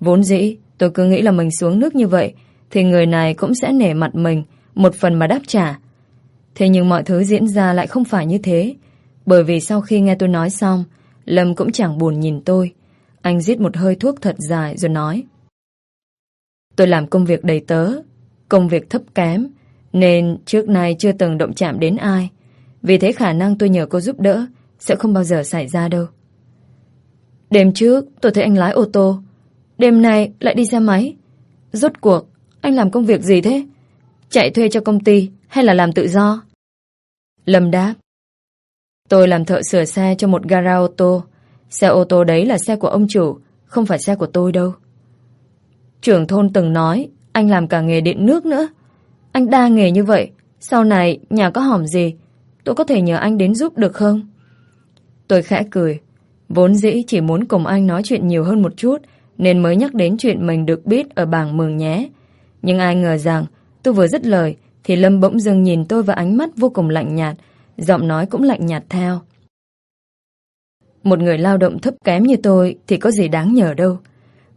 Vốn dĩ tôi cứ nghĩ là mình xuống nước như vậy thì người này cũng sẽ nể mặt mình một phần mà đáp trả. Thế nhưng mọi thứ diễn ra lại không phải như thế. Bởi vì sau khi nghe tôi nói xong, Lâm cũng chẳng buồn nhìn tôi. Anh giết một hơi thuốc thật dài rồi nói. Tôi làm công việc đầy tớ, công việc thấp kém, nên trước nay chưa từng động chạm đến ai. Vì thế khả năng tôi nhờ cô giúp đỡ sẽ không bao giờ xảy ra đâu. Đêm trước tôi thấy anh lái ô tô, đêm nay lại đi xe máy. Rốt cuộc, anh làm công việc gì thế? Chạy thuê cho công ty hay là làm tự do? Lâm đáp. Tôi làm thợ sửa xe cho một gara ô tô. Xe ô tô đấy là xe của ông chủ, không phải xe của tôi đâu. Trưởng thôn từng nói, anh làm cả nghề điện nước nữa. Anh đa nghề như vậy, sau này nhà có hỏng gì, tôi có thể nhờ anh đến giúp được không? Tôi khẽ cười. Vốn dĩ chỉ muốn cùng anh nói chuyện nhiều hơn một chút, nên mới nhắc đến chuyện mình được biết ở bảng mường nhé. Nhưng ai ngờ rằng, tôi vừa dứt lời, thì Lâm bỗng dưng nhìn tôi với ánh mắt vô cùng lạnh nhạt, giọng nói cũng lạnh nhạt theo. Một người lao động thấp kém như tôi thì có gì đáng nhờ đâu.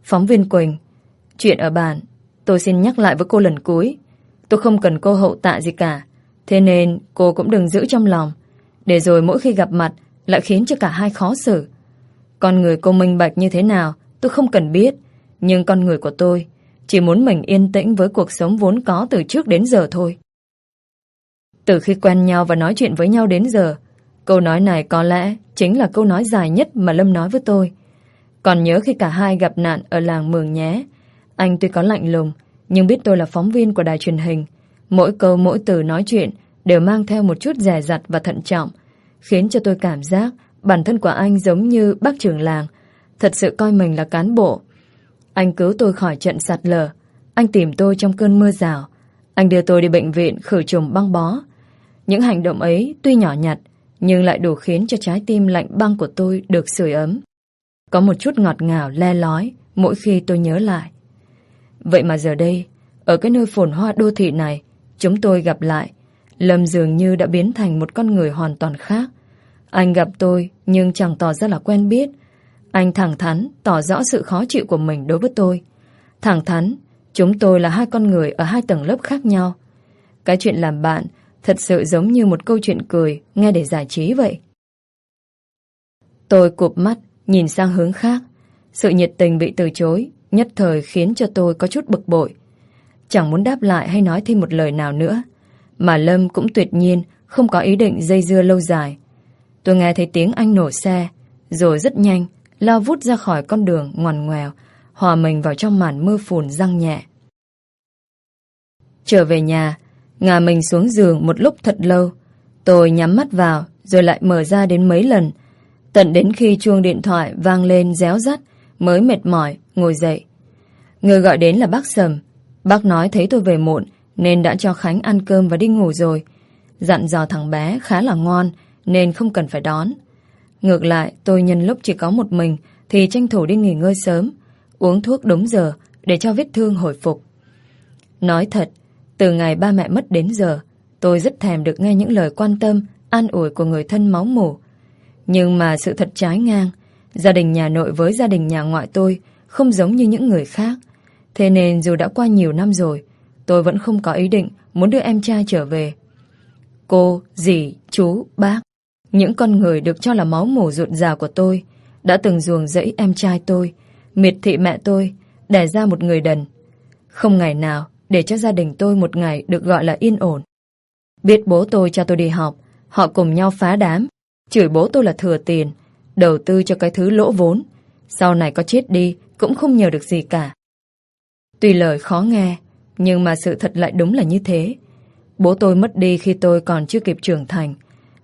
Phóng viên Quỳnh, chuyện ở bàn tôi xin nhắc lại với cô lần cuối. Tôi không cần cô hậu tạ gì cả, thế nên cô cũng đừng giữ trong lòng, để rồi mỗi khi gặp mặt lại khiến cho cả hai khó xử. Con người cô minh bạch như thế nào tôi không cần biết, nhưng con người của tôi chỉ muốn mình yên tĩnh với cuộc sống vốn có từ trước đến giờ thôi. Từ khi quen nhau và nói chuyện với nhau đến giờ, câu nói này có lẽ chính là câu nói dài nhất mà Lâm nói với tôi. Còn nhớ khi cả hai gặp nạn ở làng Mường Nhé, anh tuy có lạnh lùng, nhưng biết tôi là phóng viên của đài truyền hình. Mỗi câu mỗi từ nói chuyện đều mang theo một chút rẻ rặt và thận trọng, khiến cho tôi cảm giác bản thân của anh giống như bác trưởng làng, thật sự coi mình là cán bộ. Anh cứu tôi khỏi trận sạt lở, anh tìm tôi trong cơn mưa rào, anh đưa tôi đi bệnh viện khử trùng băng bó, những hành động ấy tuy nhỏ nhặt, nhưng lại đủ khiến cho trái tim lạnh băng của tôi được sưởi ấm. Có một chút ngọt ngào le lói mỗi khi tôi nhớ lại. Vậy mà giờ đây, ở cái nơi phồn hoa đô thị này, chúng tôi gặp lại. Lâm dường như đã biến thành một con người hoàn toàn khác. Anh gặp tôi nhưng chẳng tỏ ra là quen biết. Anh thẳng thắn tỏ rõ sự khó chịu của mình đối với tôi. Thẳng thắn, chúng tôi là hai con người ở hai tầng lớp khác nhau. Cái chuyện làm bạn Thật sự giống như một câu chuyện cười, Nghe để giải trí vậy. Tôi cụp mắt, Nhìn sang hướng khác. Sự nhiệt tình bị từ chối, Nhất thời khiến cho tôi có chút bực bội. Chẳng muốn đáp lại hay nói thêm một lời nào nữa, Mà Lâm cũng tuyệt nhiên Không có ý định dây dưa lâu dài. Tôi nghe thấy tiếng anh nổ xe, Rồi rất nhanh, Lao vút ra khỏi con đường ngoằn ngoèo, Hòa mình vào trong màn mưa phùn răng nhẹ. Trở về nhà Ngả mình xuống giường một lúc thật lâu. Tôi nhắm mắt vào, rồi lại mở ra đến mấy lần. Tận đến khi chuông điện thoại vang lên réo rắt mới mệt mỏi, ngồi dậy. Người gọi đến là bác Sầm. Bác nói thấy tôi về muộn nên đã cho Khánh ăn cơm và đi ngủ rồi. Dặn dò thằng bé khá là ngoan nên không cần phải đón. Ngược lại, tôi nhân lúc chỉ có một mình thì tranh thủ đi nghỉ ngơi sớm, uống thuốc đúng giờ để cho vết thương hồi phục. Nói thật, từ ngày ba mẹ mất đến giờ, tôi rất thèm được nghe những lời quan tâm, an ủi của người thân máu mủ. Nhưng mà sự thật trái ngang, gia đình nhà nội với gia đình nhà ngoại tôi không giống như những người khác. Thế nên dù đã qua nhiều năm rồi, tôi vẫn không có ý định muốn đưa em trai trở về. Cô, dì, chú, bác, những con người được cho là máu mủ ruột già của tôi, đã từng ruồng rẫy em trai tôi, miệt thị mẹ tôi, đẻ ra một người đần. Không ngày nào để cho gia đình tôi một ngày được gọi là yên ổn. Biết bố tôi cho tôi đi học, họ cùng nhau phá đám, chửi bố tôi là thừa tiền, đầu tư cho cái thứ lỗ vốn. Sau này có chết đi cũng không nhờ được gì cả. Tuy lời khó nghe, nhưng mà sự thật lại đúng là như thế. Bố tôi mất đi khi tôi còn chưa kịp trưởng thành.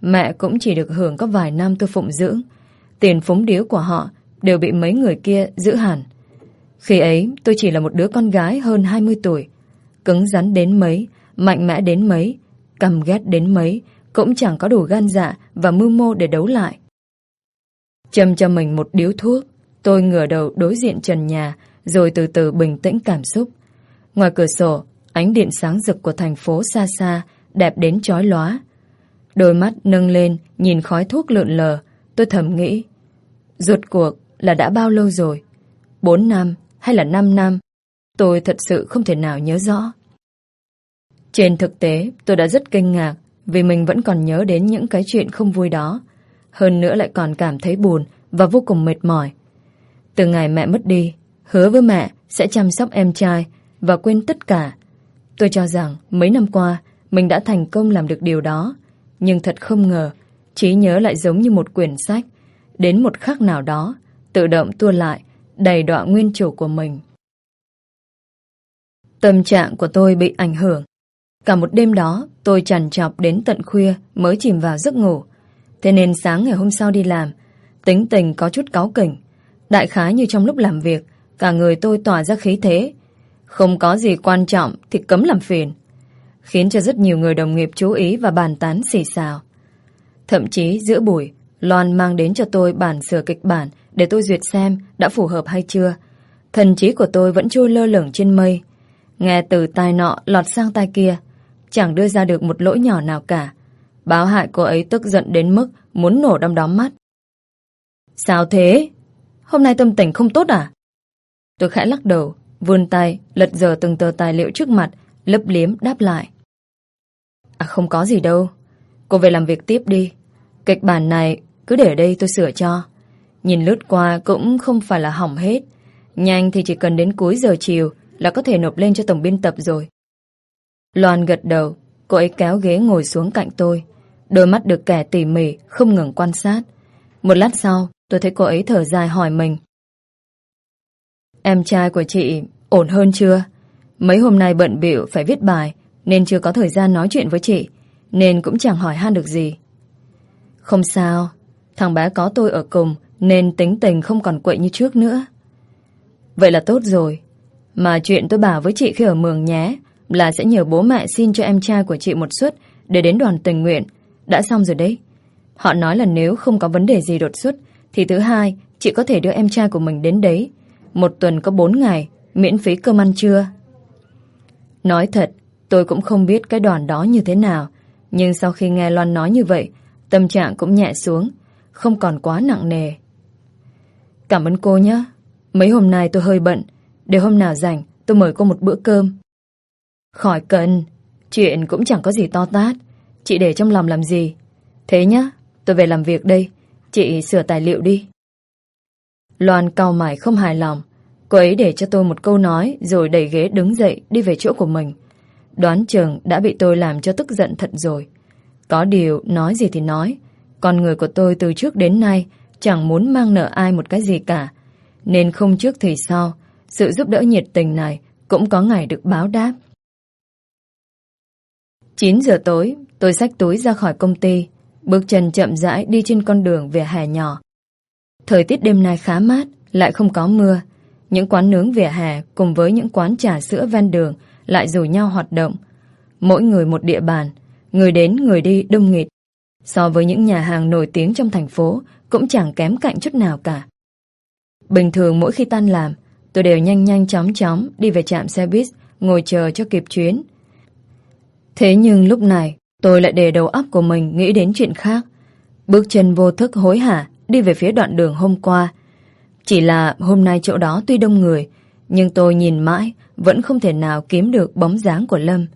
Mẹ cũng chỉ được hưởng có vài năm tôi phụng dưỡng. Tiền phúng điếu của họ đều bị mấy người kia giữ hẳn. Khi ấy tôi chỉ là một đứa con gái hơn 20 tuổi. Cứng rắn đến mấy, mạnh mẽ đến mấy, cầm ghét đến mấy, cũng chẳng có đủ gan dạ và mưu mô để đấu lại. Châm cho mình một điếu thuốc, tôi ngửa đầu đối diện trần nhà, rồi từ từ bình tĩnh cảm xúc. Ngoài cửa sổ, ánh điện sáng rực của thành phố xa xa, đẹp đến chói lóa. Đôi mắt nâng lên, nhìn khói thuốc lượn lờ, tôi thầm nghĩ. Rốt cuộc là đã bao lâu rồi? Bốn năm hay là năm năm? Tôi thật sự không thể nào nhớ rõ. Trên thực tế, tôi đã rất kinh ngạc vì mình vẫn còn nhớ đến những cái chuyện không vui đó. Hơn nữa lại còn cảm thấy buồn và vô cùng mệt mỏi. Từ ngày mẹ mất đi, hứa với mẹ sẽ chăm sóc em trai và quên tất cả. Tôi cho rằng mấy năm qua mình đã thành công làm được điều đó. Nhưng thật không ngờ, trí nhớ lại giống như một quyển sách. Đến một khắc nào đó, tự động tua lại, đầy đọa nguyên chủ của mình. Tâm trạng của tôi bị ảnh hưởng. Cả một đêm đó, tôi trằn trọc đến tận khuya mới chìm vào giấc ngủ. Thế nên sáng ngày hôm sau đi làm, tính tình có chút cáu kỉnh. Đại khái như trong lúc làm việc, cả người tôi tỏa ra khí thế. Không có gì quan trọng thì cấm làm phiền. Khiến cho rất nhiều người đồng nghiệp chú ý và bàn tán xì xào. Thậm chí giữa buổi, Loan mang đến cho tôi bản sửa kịch bản để tôi duyệt xem đã phù hợp hay chưa. Thần trí của tôi vẫn trôi lơ lửng trên mây. Nghe từ tai nọ lọt sang tai kia, chẳng đưa ra được một lỗi nhỏ nào cả. Báo hại cô ấy tức giận đến mức muốn nổ đom đóm mắt. Sao thế? Hôm nay tâm tình không tốt à? Tôi khẽ lắc đầu, vươn tay, lật dở từng tờ tài liệu trước mặt, lấp liếm đáp lại. À không có gì đâu. Cô về làm việc tiếp đi. Kịch bản này cứ để đây tôi sửa cho. Nhìn lướt qua cũng không phải là hỏng hết. Nhanh thì chỉ cần đến cuối giờ chiều là có thể nộp lên cho tổng biên tập rồi. Loan gật đầu, cô ấy kéo ghế ngồi xuống cạnh tôi. Đôi mắt được kẻ tỉ mỉ, không ngừng quan sát. Một lát sau, tôi thấy cô ấy thở dài hỏi mình. Em trai của chị ổn hơn chưa? Mấy hôm nay bận bịu phải viết bài, nên chưa có thời gian nói chuyện với chị, nên cũng chẳng hỏi han được gì. Không sao, thằng bé có tôi ở cùng, nên tính tình không còn quậy như trước nữa. Vậy là tốt rồi. Mà chuyện tôi bảo với chị khi ở Mường nhé, là sẽ nhờ bố mẹ xin cho em trai của chị một suất để đến đoàn tình nguyện. Đã xong rồi đấy. Họ nói là nếu không có vấn đề gì đột xuất, thì thứ hai, chị có thể đưa em trai của mình đến đấy. Một tuần có bốn ngày, miễn phí cơm ăn trưa. Nói thật, tôi cũng không biết cái đoàn đó như thế nào. Nhưng sau khi nghe Loan nói như vậy, tâm trạng cũng nhẹ xuống, không còn quá nặng nề. Cảm ơn cô nhé. Mấy hôm nay tôi hơi bận, để hôm nào rảnh tôi mời cô một bữa cơm. Khỏi cần, chuyện cũng chẳng có gì to tát. Chị để trong lòng làm gì. Thế nhá, tôi về làm việc đây. Chị sửa tài liệu đi. Loan cau mày không hài lòng. Cô ấy để cho tôi một câu nói rồi đẩy ghế đứng dậy đi về chỗ của mình. Đoán chừng đã bị tôi làm cho tức giận thật rồi. Có điều nói gì thì nói. Con người của tôi từ trước đến nay chẳng muốn mang nợ ai một cái gì cả. Nên không trước thì sau, sự giúp đỡ nhiệt tình này cũng có ngày được báo đáp. 9 giờ tối, tôi xách túi ra khỏi công ty, bước chân chậm rãi đi trên con đường về hè nhỏ. Thời tiết đêm nay khá mát, lại không có mưa. Những quán nướng vỉa hè cùng với những quán trà sữa ven đường lại rủ nhau hoạt động. Mỗi người một địa bàn, người đến người đi đông nghịt. So với những nhà hàng nổi tiếng trong thành phố cũng chẳng kém cạnh chút nào cả. Bình thường mỗi khi tan làm, tôi đều nhanh nhanh chóng chóng đi về trạm xe buýt, ngồi chờ cho kịp chuyến. Thế nhưng lúc này, tôi lại để đầu óc của mình nghĩ đến chuyện khác. Bước chân vô thức hối hả đi về phía đoạn đường hôm qua. Chỉ là hôm nay chỗ đó tuy đông người, nhưng tôi nhìn mãi vẫn không thể nào kiếm được bóng dáng của Lâm.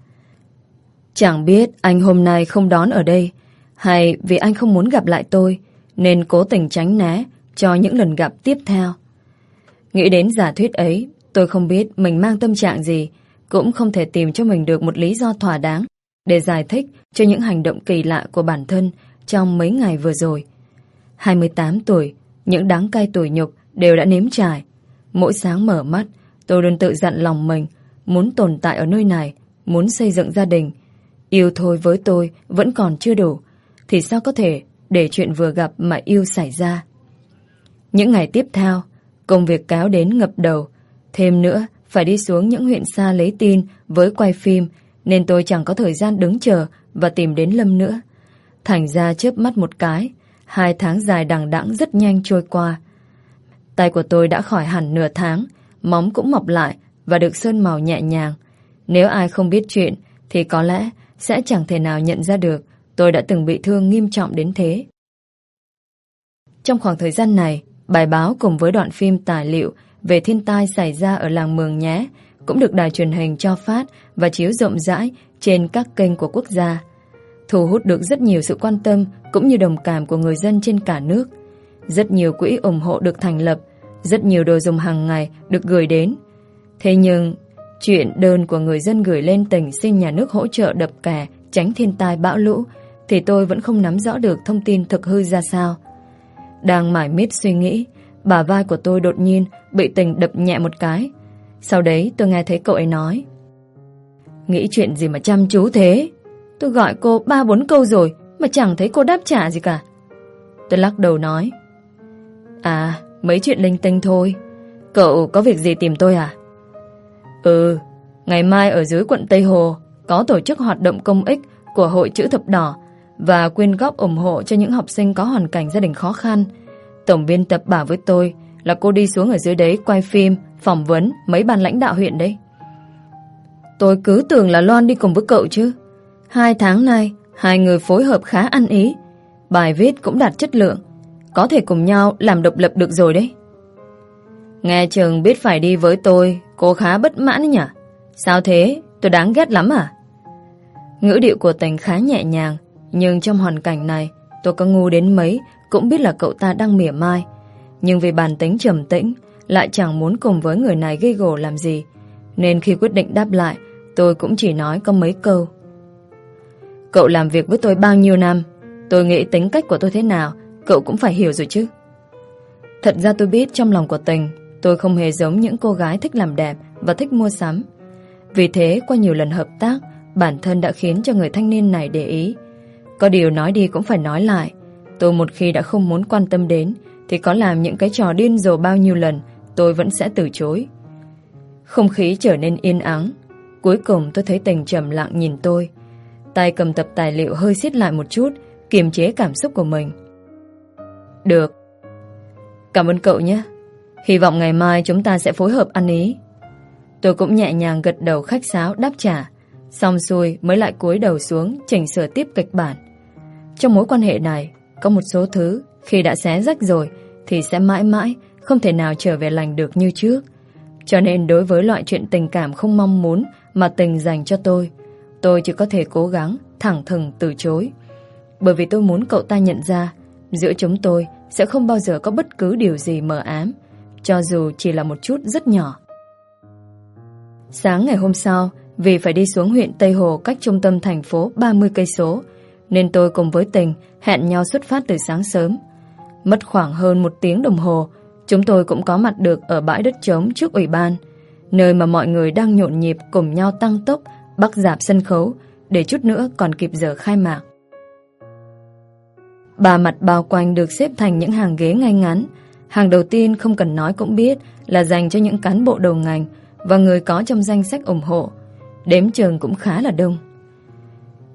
Chẳng biết anh hôm nay không đón ở đây, hay vì anh không muốn gặp lại tôi, nên cố tình tránh né cho những lần gặp tiếp theo. Nghĩ đến giả thuyết ấy, tôi không biết mình mang tâm trạng gì, cũng không thể tìm cho mình được một lý do thỏa đáng để giải thích cho những hành động kỳ lạ của bản thân trong mấy ngày vừa rồi. 28 tuổi, những đắng cay tuổi nhục đều đã nếm trải. Mỗi sáng mở mắt, tôi luôn tự dặn lòng mình muốn tồn tại ở nơi này, muốn xây dựng gia đình. Yêu thôi với tôi vẫn còn chưa đủ, thì sao có thể để chuyện vừa gặp mà yêu xảy ra. Những ngày tiếp theo, công việc cáo đến ngập đầu. Thêm nữa, phải đi xuống những huyện xa lấy tin với quay phim, nên tôi chẳng có thời gian đứng chờ và tìm đến Lâm nữa. Thành ra chớp mắt một cái, hai tháng dài đằng đẵng rất nhanh trôi qua. Tay của tôi đã khỏi hẳn nửa tháng, móng cũng mọc lại và được sơn màu nhẹ nhàng. Nếu ai không biết chuyện, thì có lẽ sẽ chẳng thể nào nhận ra được tôi đã từng bị thương nghiêm trọng đến thế. Trong khoảng thời gian này, bài báo cùng với đoạn phim tài liệu về thiên tai xảy ra ở làng Mường Nhé cũng được đài truyền hình cho phát và chiếu rộng rãi trên các kênh của quốc gia, thu hút được rất nhiều sự quan tâm cũng như đồng cảm của người dân trên cả nước. Rất nhiều quỹ ủng hộ được thành lập, rất nhiều đồ dùng hàng ngày được gửi đến. Thế nhưng, chuyện đơn của người dân gửi lên tỉnh xin nhà nước hỗ trợ đập kè tránh thiên tai bão lũ thì tôi vẫn không nắm rõ được thông tin thực hư ra sao. Đang mải miết suy nghĩ, bà vai của tôi đột nhiên bị tình đập nhẹ một cái. Sau đấy tôi nghe thấy cậu ấy nói, Nghĩ chuyện gì mà chăm chú thế? Tôi gọi cô ba bốn câu rồi Mà chẳng thấy cô đáp trả gì cả. Tôi lắc đầu nói À mấy chuyện linh tinh thôi. Cậu có việc gì tìm tôi à? Ừ Ngày mai ở dưới quận Tây Hồ Có tổ chức hoạt động công ích Của hội chữ thập đỏ Và quyên góp ủng hộ cho những học sinh có hoàn cảnh gia đình khó khăn. Tổng biên tập bảo với tôi Là cô đi xuống ở dưới đấy quay phim Phỏng vấn mấy ban lãnh đạo huyện đấy. Tôi cứ tưởng là Loan đi cùng với cậu chứ. Hai tháng nay, Hai người phối hợp khá ăn ý. Bài viết cũng đạt chất lượng. Có thể cùng nhau làm độc lập được rồi đấy. Nghe chừng biết phải đi với tôi, Cô khá bất mãn nhỉ? Sao thế? Tôi đáng ghét lắm à? Ngữ điệu của Tình khá nhẹ nhàng, Nhưng trong hoàn cảnh này, Tôi có ngu đến mấy, Cũng biết là cậu ta đang mỉa mai. Nhưng vì bản tính trầm tĩnh lại chẳng muốn cùng với người này gây gổ làm gì. Nên khi quyết định đáp lại, Tôi cũng chỉ nói có mấy câu. Cậu làm việc với tôi bao nhiêu năm? Tôi nghĩ tính cách của tôi thế nào? Cậu cũng phải hiểu rồi chứ. Thật ra tôi biết trong lòng của tình, Tôi không hề giống những cô gái thích làm đẹp Và thích mua sắm. Vì thế, qua nhiều lần hợp tác, Bản thân đã khiến cho người thanh niên này để ý. Có điều nói đi cũng phải nói lại, Tôi một khi đã không muốn quan tâm đến, Thì có làm những cái trò điên rồ bao nhiêu lần Tôi vẫn sẽ từ chối. Không khí trở nên yên ắng. Cuối cùng tôi thấy tình trầm lặng nhìn tôi. Tay cầm tập tài liệu hơi siết lại một chút, Kiềm chế cảm xúc của mình. Được. Cảm ơn cậu nhé. Hy vọng ngày mai chúng ta sẽ phối hợp ăn ý. Tôi cũng nhẹ nhàng gật đầu khách sáo đáp trả. Xong xuôi mới lại cúi đầu xuống, Chỉnh sửa tiếp kịch bản. Trong mối quan hệ này, Có một số thứ Khi đã xé rách rồi Thì sẽ mãi mãi không thể nào trở về lành được như trước Cho nên đối với loại chuyện tình cảm không mong muốn Mà tình dành cho tôi Tôi chỉ có thể cố gắng thẳng thừng từ chối. Bởi vì tôi muốn cậu ta nhận ra giữa chúng tôi sẽ không bao giờ có bất cứ điều gì mờ ám, cho dù chỉ là một chút rất nhỏ. Sáng ngày hôm sau, vì phải đi xuống huyện Tây Hồ cách trung tâm thành phố 30 cây số, nên tôi cùng với Tình hẹn nhau xuất phát từ sáng sớm. Mất khoảng hơn một tiếng đồng hồ, chúng tôi cũng có mặt được ở bãi đất trống trước ủy ban, nơi mà mọi người đang nhộn nhịp cùng nhau tăng tốc bắc dạp sân khấu để chút nữa còn kịp giờ khai mạc. Ba mặt bao quanh được xếp thành những hàng ghế ngay ngắn, Hàng đầu tiên không cần nói cũng biết là dành cho những cán bộ đầu ngành và người có trong danh sách ủng hộ. Đếm trường cũng khá là đông.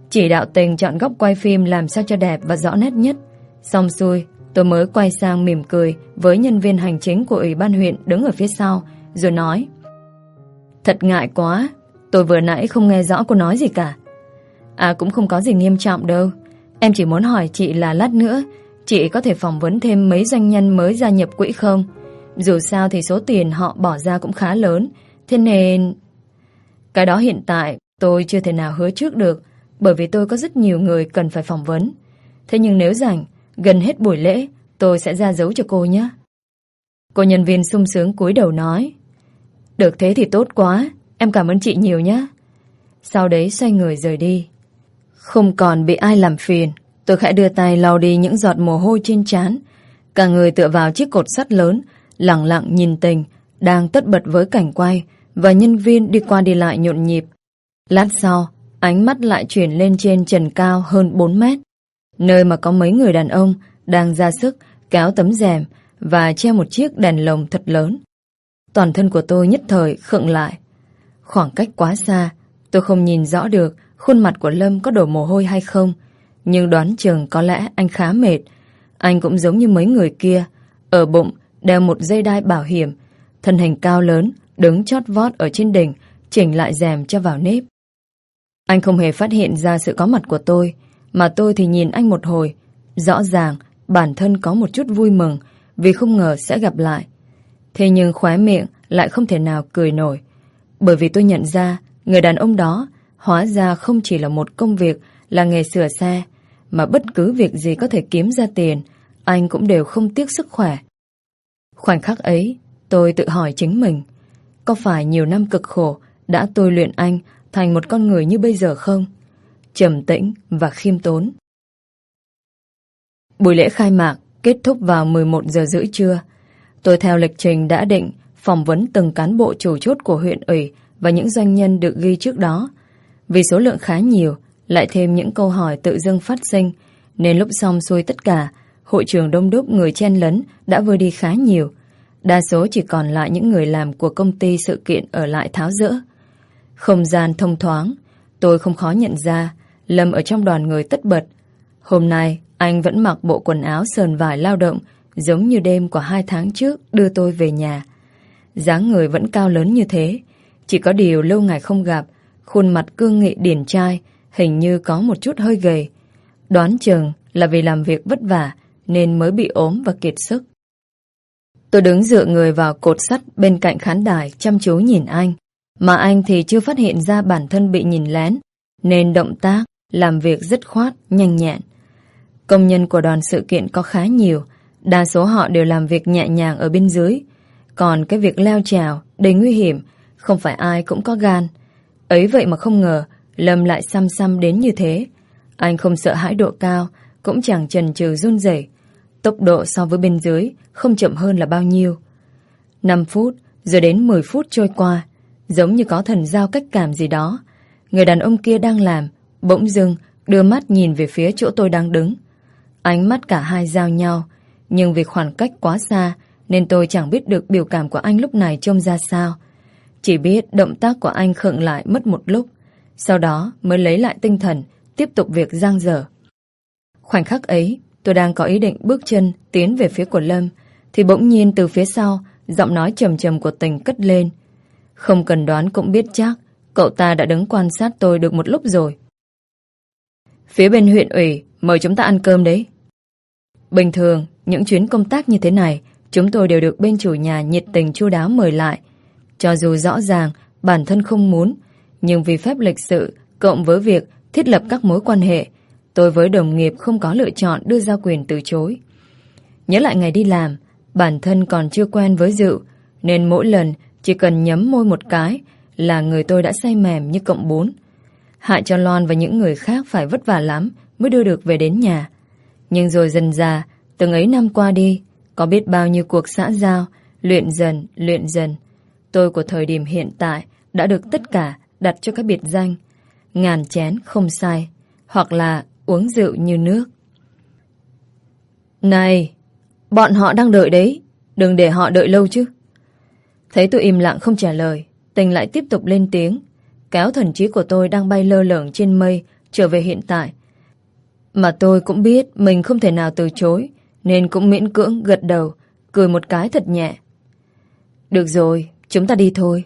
Chỉ đạo tình chọn góc quay phim làm sao cho đẹp và rõ nét nhất. Xong xuôi, tôi mới quay sang mỉm cười với nhân viên hành chính của Ủy ban huyện đứng ở phía sau, rồi nói Thật ngại quá, tôi vừa nãy không nghe rõ cô nói gì cả. À cũng không có gì nghiêm trọng đâu. Em chỉ muốn hỏi chị là lát nữa chị có thể phỏng vấn thêm mấy doanh nhân mới gia nhập quỹ không? Dù sao thì số tiền họ bỏ ra cũng khá lớn. Thế nên... Cái đó hiện tại tôi chưa thể nào hứa trước được bởi vì tôi có rất nhiều người cần phải phỏng vấn. Thế nhưng nếu rảnh, gần hết buổi lễ, tôi sẽ ra dấu cho cô nhé. Cô nhân viên sung sướng cúi đầu nói Được thế thì tốt quá, em cảm ơn chị nhiều nhé. Sau đấy xoay người rời đi. Không còn bị ai làm phiền, tôi khẽ đưa tay lau đi những giọt mồ hôi trên trán. Cả người tựa vào chiếc cột sắt lớn, lặng lặng nhìn tình, đang tất bật với cảnh quay, và nhân viên đi qua đi lại nhộn nhịp. Lát sau, ánh mắt lại chuyển lên trên trần cao hơn 4 mét, nơi mà có mấy người đàn ông đang ra sức kéo tấm rèm và treo một chiếc đèn lồng thật lớn. Toàn thân của tôi nhất thời khựng lại. Khoảng cách quá xa, tôi không nhìn rõ được khuôn mặt của Lâm có đổ mồ hôi hay không, nhưng đoán chừng có lẽ anh khá mệt. Anh cũng giống như mấy người kia, ở bụng đeo một dây đai bảo hiểm, thân hình cao lớn, đứng chót vót ở trên đỉnh, chỉnh lại rèm cho vào nếp. Anh không hề phát hiện ra sự có mặt của tôi, mà tôi thì nhìn anh một hồi. Rõ ràng, bản thân có một chút vui mừng vì không ngờ sẽ gặp lại. Thế nhưng khóe miệng lại không thể nào cười nổi. Bởi vì tôi nhận ra, người đàn ông đó hóa ra không chỉ là một công việc là nghề sửa xe, mà bất cứ việc gì có thể kiếm ra tiền, anh cũng đều không tiếc sức khỏe. Khoảnh khắc ấy, tôi tự hỏi chính mình, có phải nhiều năm cực khổ đã tôi luyện anh thành một con người như bây giờ không? Trầm tĩnh và khiêm tốn. Buổi lễ khai mạc kết thúc vào 11 giờ rưỡi trưa. Tôi theo lịch trình đã định phỏng vấn từng cán bộ chủ chốt của huyện ủy và những doanh nhân được ghi trước đó. Vì số lượng khá nhiều, lại thêm những câu hỏi tự dưng phát sinh, nên lúc xong xuôi tất cả, hội trường đông đúc người chen lấn đã vơi đi khá nhiều. Đa số chỉ còn lại những người làm của công ty sự kiện ở lại tháo rỡ. Không gian thông thoáng, tôi không khó nhận ra Lâm ở trong đoàn người tất bật. Hôm nay, anh vẫn mặc bộ quần áo sờn vải lao động giống như đêm của hai tháng trước đưa tôi về nhà. dáng người vẫn cao lớn như thế, chỉ có điều lâu ngày không gặp, khuôn mặt cương nghị điển trai, hình như có một chút hơi gầy. Đoán chừng là vì làm việc vất vả nên mới bị ốm và kiệt sức. Tôi đứng dựa người vào cột sắt bên cạnh khán đài chăm chú nhìn anh. Mà anh thì chưa phát hiện ra bản thân bị nhìn lén, nên động tác, làm việc rất khoát, nhanh nhẹn. Công nhân của đoàn sự kiện có khá nhiều, đa số họ đều làm việc nhẹ nhàng ở bên dưới. Còn cái việc leo trèo, đầy nguy hiểm, không phải ai cũng có gan. Ấy vậy mà không ngờ, Lâm lại xăm xăm đến như thế. Anh không sợ hãi độ cao, cũng chẳng chần chừ run rẩy. Tốc độ so với bên dưới không chậm hơn là bao nhiêu. 5 phút, rồi đến 10 phút trôi qua, giống như có thần giao cách cảm gì đó. Người đàn ông kia đang làm, bỗng dưng đưa mắt nhìn về phía chỗ tôi đang đứng. Ánh mắt cả hai giao nhau, nhưng vì khoảng cách quá xa nên tôi chẳng biết được biểu cảm của anh lúc này trông ra sao. Chỉ biết động tác của anh khựng lại mất một lúc, sau đó mới lấy lại tinh thần, tiếp tục việc giang dở. Khoảnh khắc ấy, tôi đang có ý định bước chân tiến về phía của Lâm, thì bỗng nhiên từ phía sau, giọng nói trầm trầm của tình cất lên. Không cần đoán cũng biết chắc, cậu ta đã đứng quan sát tôi được một lúc rồi. Phía bên huyện ủy, mời chúng ta ăn cơm đấy. Bình thường, những chuyến công tác như thế này, chúng tôi đều được bên chủ nhà nhiệt tình chu đáo mời lại. Cho dù rõ ràng bản thân không muốn, nhưng vì phép lịch sự cộng với việc thiết lập các mối quan hệ, tôi với đồng nghiệp không có lựa chọn đưa ra quyền từ chối. Nhớ lại ngày đi làm, bản thân còn chưa quen với Dự, nên mỗi lần chỉ cần nhấm môi một cái là người tôi đã say mềm như cộng bốn. Hại cho Loan và những người khác phải vất vả lắm mới đưa được về đến nhà. Nhưng rồi dần già, từng ấy năm qua đi, có biết bao nhiêu cuộc xã giao, luyện dần, luyện dần. Tôi của thời điểm hiện tại đã được tất cả đặt cho các biệt danh. Ngàn chén không sai, hoặc là uống rượu như nước. Này, bọn họ đang đợi đấy. Đừng để họ đợi lâu chứ. Thấy tôi im lặng không trả lời, tình lại tiếp tục lên tiếng, kéo thần trí của tôi đang bay lơ lửng trên mây trở về hiện tại. Mà tôi cũng biết mình không thể nào từ chối, nên cũng miễn cưỡng gật đầu, cười một cái thật nhẹ. Được rồi, chúng ta đi thôi.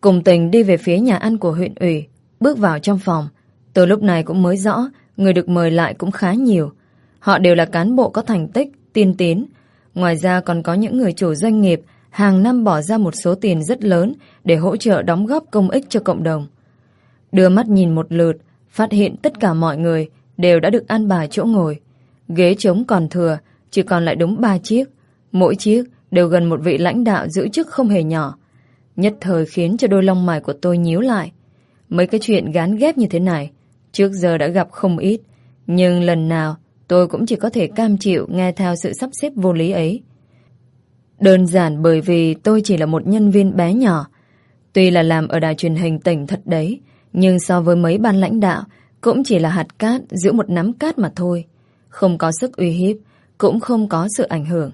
Cùng tình đi về phía nhà ăn của huyện ủy, bước vào trong phòng. Từ lúc này cũng mới rõ, người được mời lại cũng khá nhiều. Họ đều là cán bộ có thành tích, tiên tiến. Ngoài ra còn có những người chủ doanh nghiệp hàng năm bỏ ra một số tiền rất lớn để hỗ trợ đóng góp công ích cho cộng đồng. Đưa mắt nhìn một lượt, phát hiện tất cả mọi người đều đã được an bài chỗ ngồi. Ghế trống còn thừa, chỉ còn lại đúng ba chiếc. Mỗi chiếc đều gần một vị lãnh đạo giữ chức không hề nhỏ. Nhất thời khiến cho đôi lông mày của tôi nhíu lại. Mấy cái chuyện gán ghép như thế này, trước giờ đã gặp không ít. Nhưng lần nào tôi cũng chỉ có thể cam chịu nghe theo sự sắp xếp vô lý ấy. Đơn giản bởi vì tôi chỉ là một nhân viên bé nhỏ. Tuy là làm ở đài truyền hình tỉnh thật đấy, nhưng so với mấy ban lãnh đạo, cũng chỉ là hạt cát giữa một nắm cát mà thôi. Không có sức uy hiếp, cũng không có sự ảnh hưởng.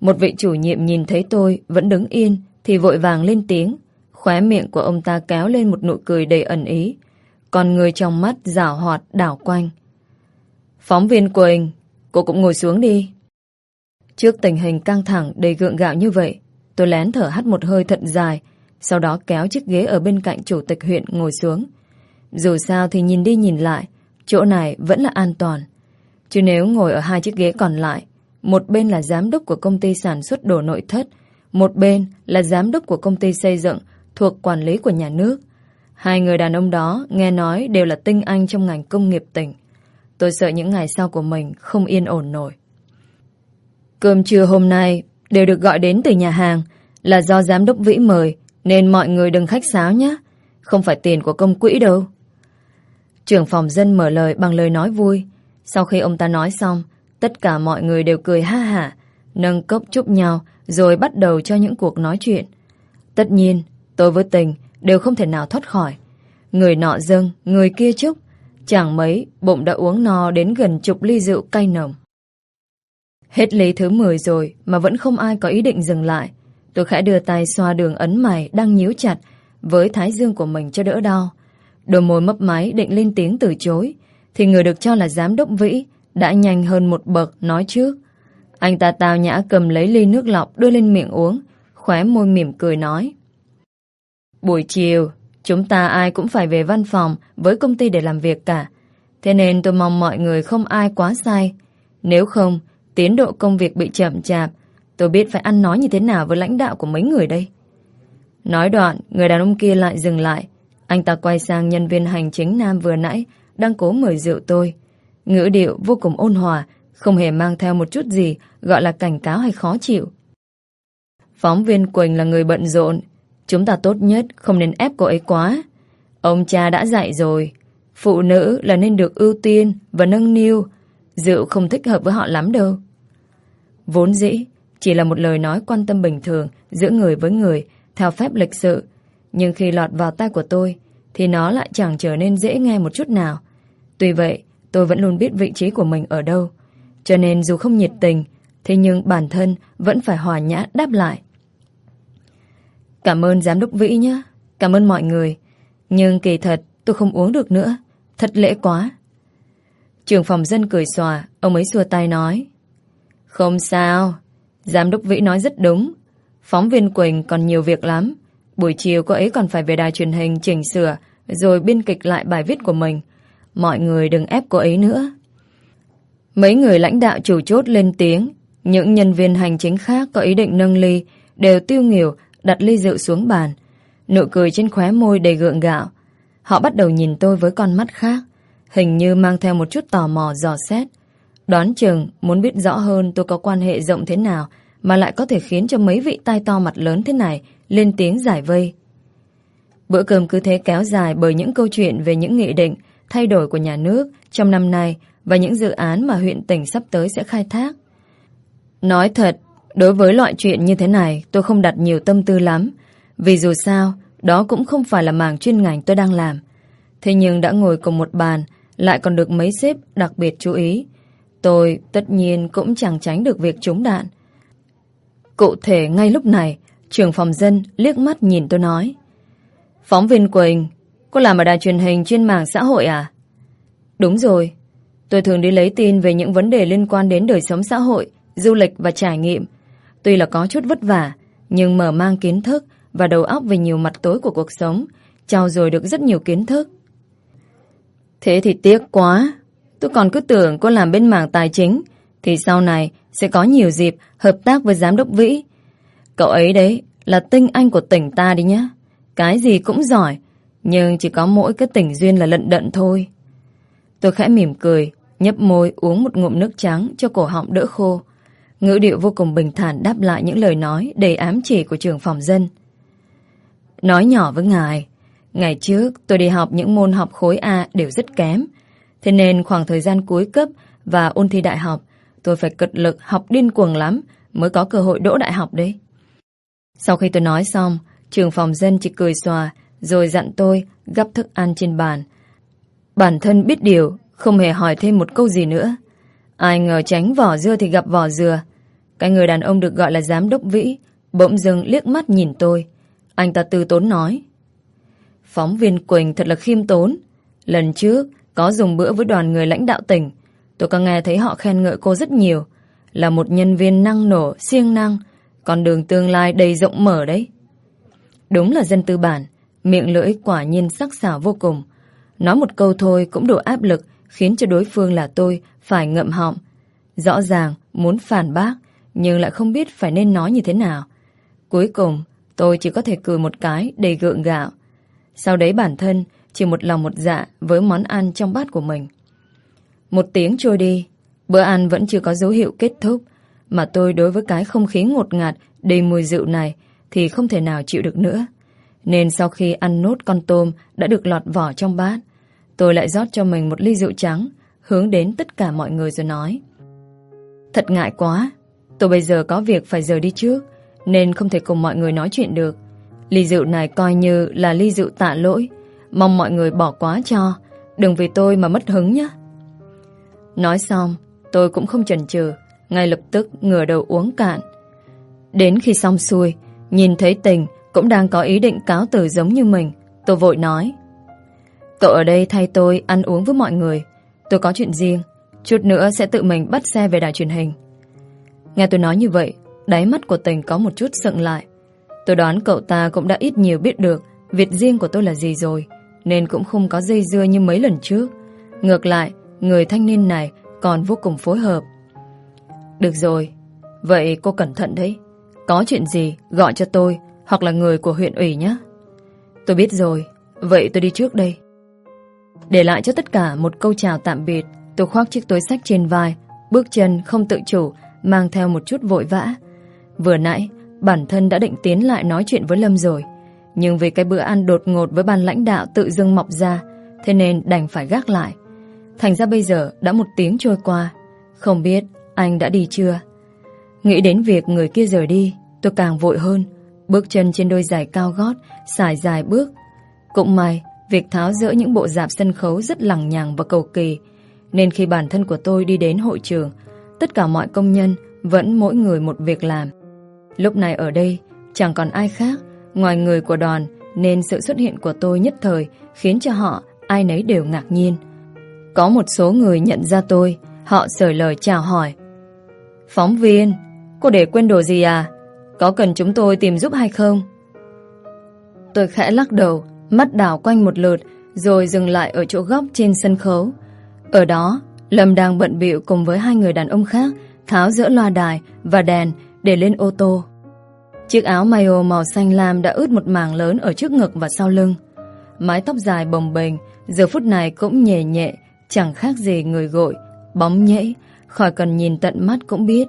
Một vị chủ nhiệm nhìn thấy tôi vẫn đứng yên thì vội vàng lên tiếng. Khóe miệng của ông ta kéo lên một nụ cười đầy ẩn ý. Còn người trong mắt rảo hoạt đảo quanh. Phóng viên Quỳnh, cô cũng ngồi xuống đi. Trước tình hình căng thẳng đầy gượng gạo như vậy, tôi lén thở hắt một hơi thật dài, sau đó kéo chiếc ghế ở bên cạnh chủ tịch huyện ngồi xuống. Dù sao thì nhìn đi nhìn lại, chỗ này vẫn là an toàn. Chứ nếu ngồi ở hai chiếc ghế còn lại, một bên là giám đốc của công ty sản xuất đồ nội thất, một bên là giám đốc của công ty xây dựng thuộc quản lý của nhà nước. Hai người đàn ông đó nghe nói đều là tinh anh trong ngành công nghiệp tỉnh. Tôi sợ những ngày sau của mình không yên ổn nổi. Cơm trưa hôm nay đều được gọi đến từ nhà hàng là do giám đốc Vĩ mời nên mọi người đừng khách sáo nhé. Không phải tiền của công quỹ đâu. Trưởng phòng dân mở lời bằng lời nói vui. Sau khi ông ta nói xong, tất cả mọi người đều cười ha hả, nâng cốc chúc nhau rồi bắt đầu cho những cuộc nói chuyện. Tất nhiên, tôi với tình đều không thể nào thoát khỏi. Người nọ dâng, người kia chúc. Chẳng mấy, bụng đã uống no đến gần chục ly rượu cay nồng. Hết lấy thứ 10 rồi mà vẫn không ai có ý định dừng lại. Tôi khẽ đưa tay xoa đường ấn mày đang nhíu chặt với thái dương của mình cho đỡ đau. Đôi môi mấp máy định lên tiếng từ chối thì người được cho là giám đốc Vĩ đã nhanh hơn một bậc nói trước. Anh ta tào nhã cầm lấy ly nước lọc đưa lên miệng uống, khóe môi mỉm cười nói. Buổi chiều, chúng ta ai cũng phải về văn phòng với công ty để làm việc cả. Thế nên tôi mong mọi người không ai quá sai. Nếu không, tiến độ công việc bị chậm chạp, tôi biết phải ăn nói như thế nào với lãnh đạo của mấy người đây. Nói đoạn, người đàn ông kia lại dừng lại. Anh ta quay sang nhân viên hành chính nam vừa nãy, đang cố mời rượu tôi. Ngữ điệu vô cùng ôn hòa, không hề mang theo một chút gì gọi là cảnh cáo hay khó chịu. Phóng viên Quỳnh là người bận rộn, chúng ta tốt nhất không nên ép cô ấy quá. Ông cha đã dạy rồi, phụ nữ là nên được ưu tiên và nâng niu, rượu không thích hợp với họ lắm đâu. Vốn dĩ, chỉ là một lời nói quan tâm bình thường giữa người với người, theo phép lịch sự. Nhưng khi lọt vào tay của tôi, thì nó lại chẳng trở nên dễ nghe một chút nào. Tuy vậy, tôi vẫn luôn biết vị trí của mình ở đâu. Cho nên dù không nhiệt tình, thế nhưng bản thân vẫn phải hòa nhã đáp lại. Cảm ơn giám đốc Vĩ nhé. Cảm ơn mọi người. Nhưng kỳ thật tôi không uống được nữa. Thật lễ quá. Trường phòng dân cười xòa, ông ấy xua tay nói. Không sao. Giám đốc Vĩ nói rất đúng. Phóng viên Quỳnh còn nhiều việc lắm. Buổi chiều cô ấy còn phải về đài truyền hình chỉnh sửa rồi biên kịch lại bài viết của mình. Mọi người đừng ép cô ấy nữa. Mấy người lãnh đạo chủ chốt lên tiếng. Những nhân viên hành chính khác có ý định nâng ly đều tiêu nghỉu đặt ly rượu xuống bàn. Nụ cười trên khóe môi đầy gượng gạo. Họ bắt đầu nhìn tôi với con mắt khác. Hình như mang theo một chút tò mò dò xét. Đoán chừng muốn biết rõ hơn tôi có quan hệ rộng thế nào mà lại có thể khiến cho mấy vị tai to mặt lớn thế này lên tiếng giải vây. Bữa cơm cứ thế kéo dài bởi những câu chuyện về những nghị định, thay đổi của nhà nước trong năm nay và những dự án mà huyện tỉnh sắp tới sẽ khai thác. Nói thật, đối với loại chuyện như thế này tôi không đặt nhiều tâm tư lắm, vì dù sao, đó cũng không phải là mảng chuyên ngành tôi đang làm. Thế nhưng đã ngồi cùng một bàn, lại còn được mấy sếp đặc biệt chú ý. Tôi tất nhiên cũng chẳng tránh được việc trúng đạn. Cụ thể ngay lúc này, trưởng phòng dân liếc mắt nhìn tôi nói. Phóng viên Quỳnh, cô làm ở đài truyền hình trên mạng xã hội à? Đúng rồi. Tôi thường đi lấy tin về những vấn đề liên quan đến đời sống xã hội, du lịch và trải nghiệm. Tuy là có chút vất vả, nhưng mở mang kiến thức và đầu óc về nhiều mặt tối của cuộc sống, trao dồi được rất nhiều kiến thức. Thế thì tiếc quá. Tôi còn cứ tưởng cô làm bên mảng tài chính, thì sau này sẽ có nhiều dịp hợp tác với giám đốc Vĩ. Cậu ấy đấy là tinh anh của tỉnh ta đi nhá. Cái gì cũng giỏi, nhưng chỉ có mỗi cái tỉnh duyên là lận đận thôi. Tôi khẽ mỉm cười, nhấp môi uống một ngụm nước trắng cho cổ họng đỡ khô. Ngữ điệu vô cùng bình thản đáp lại những lời nói đầy ám chỉ của trường phòng dân. Nói nhỏ với ngài, ngày trước tôi đi học những môn học khối A đều rất kém. Thế nên khoảng thời gian cuối cấp và ôn thi đại học, tôi phải cật lực học điên cuồng lắm mới có cơ hội đỗ đại học đấy. Sau khi tôi nói xong, trường phòng dân chỉ cười xòa rồi dặn tôi gấp thức ăn trên bàn. Bản thân biết điều, không hề hỏi thêm một câu gì nữa. Ai ngờ tránh vỏ dưa thì gặp vỏ dừa. Cái người đàn ông được gọi là giám đốc Vĩ bỗng dưng liếc mắt nhìn tôi. Anh ta từ tốn nói. Phóng viên Quỳnh thật là khiêm tốn. Lần trước, có dùng bữa với đoàn người lãnh đạo tỉnh. Tôi có nghe thấy họ khen ngợi cô rất nhiều. Là một nhân viên năng nổ, siêng năng. con đường tương lai đầy rộng mở đấy. Đúng là dân tư bản. Miệng lưỡi quả nhiên sắc sảo vô cùng. Nói một câu thôi cũng đủ áp lực khiến cho đối phương là tôi phải ngậm họng. Rõ ràng muốn phản bác nhưng lại không biết phải nên nói như thế nào. Cuối cùng, tôi chỉ có thể cười một cái để gượng gạo. Sau đấy bản thân chỉ một lòng một dạ với món ăn trong bát của mình. Một tiếng trôi đi, bữa ăn vẫn chưa có dấu hiệu kết thúc, mà tôi đối với cái không khí ngột ngạt đầy mùi rượu này thì không thể nào chịu được nữa. Nên sau khi ăn nốt con tôm đã được lọt vỏ trong bát, tôi lại rót cho mình một ly rượu trắng, hướng đến tất cả mọi người rồi nói. Thật ngại quá, tôi bây giờ có việc phải rời đi trước, nên không thể cùng mọi người nói chuyện được. Ly rượu này coi như là ly rượu tạ lỗi, mong mọi người bỏ quá cho, đừng vì tôi mà mất hứng nhé. Nói xong, tôi cũng không chần chừ, ngay lập tức ngửa đầu uống cạn. Đến khi xong xuôi, nhìn thấy tình cũng đang có ý định cáo từ giống như mình, tôi vội nói. Cậu ở đây thay tôi ăn uống với mọi người, tôi có chuyện riêng, chút nữa sẽ tự mình bắt xe về đài truyền hình. Nghe tôi nói như vậy, đáy mắt của tình có một chút sượng lại. Tôi đoán cậu ta cũng đã ít nhiều biết được việc riêng của tôi là gì rồi, nên cũng không có dây dưa như mấy lần trước. Ngược lại, người thanh niên này còn vô cùng phối hợp. Được rồi, vậy cô cẩn thận đấy. Có chuyện gì gọi cho tôi hoặc là người của huyện ủy nhé. Tôi biết rồi, vậy tôi đi trước đây. Để lại cho tất cả một câu chào tạm biệt, tôi khoác chiếc túi sách trên vai, bước chân không tự chủ, mang theo một chút vội vã. Vừa nãy, bản thân đã định tiến lại nói chuyện với Lâm rồi. Nhưng vì cái bữa ăn đột ngột với ban lãnh đạo tự dưng mọc ra, thế nên đành phải gác lại. Thành ra bây giờ đã một tiếng trôi qua, không biết anh đã đi chưa? Nghĩ đến việc người kia rời đi, tôi càng vội hơn, bước chân trên đôi giày cao gót, xài dài bước. Cũng may, việc tháo dỡ những bộ dạp sân khấu rất lằng nhằng và cầu kỳ, nên khi bản thân của tôi đi đến hội trường, tất cả mọi công nhân vẫn mỗi người một việc làm. Lúc này ở đây, chẳng còn ai khác ngoài người của đoàn, nên sự xuất hiện của tôi nhất thời khiến cho họ ai nấy đều ngạc nhiên. Có một số người nhận ra tôi, họ sởi lời chào hỏi. Phóng viên, cô để quên đồ gì à? Có cần chúng tôi tìm giúp hay không? Tôi khẽ lắc đầu, mắt đảo quanh một lượt, rồi dừng lại ở chỗ góc trên sân khấu. Ở đó, Lâm đang bận bịu cùng với hai người đàn ông khác tháo dỡ loa đài và đèn để lên ô tô. Chiếc áo mayo màu xanh lam đã ướt một mảng lớn ở trước ngực và sau lưng. Mái tóc dài bồng bềnh, giờ phút này cũng nhẹ nhẹ, chẳng khác gì người gội, bóng nhễ, khỏi cần nhìn tận mắt cũng biết.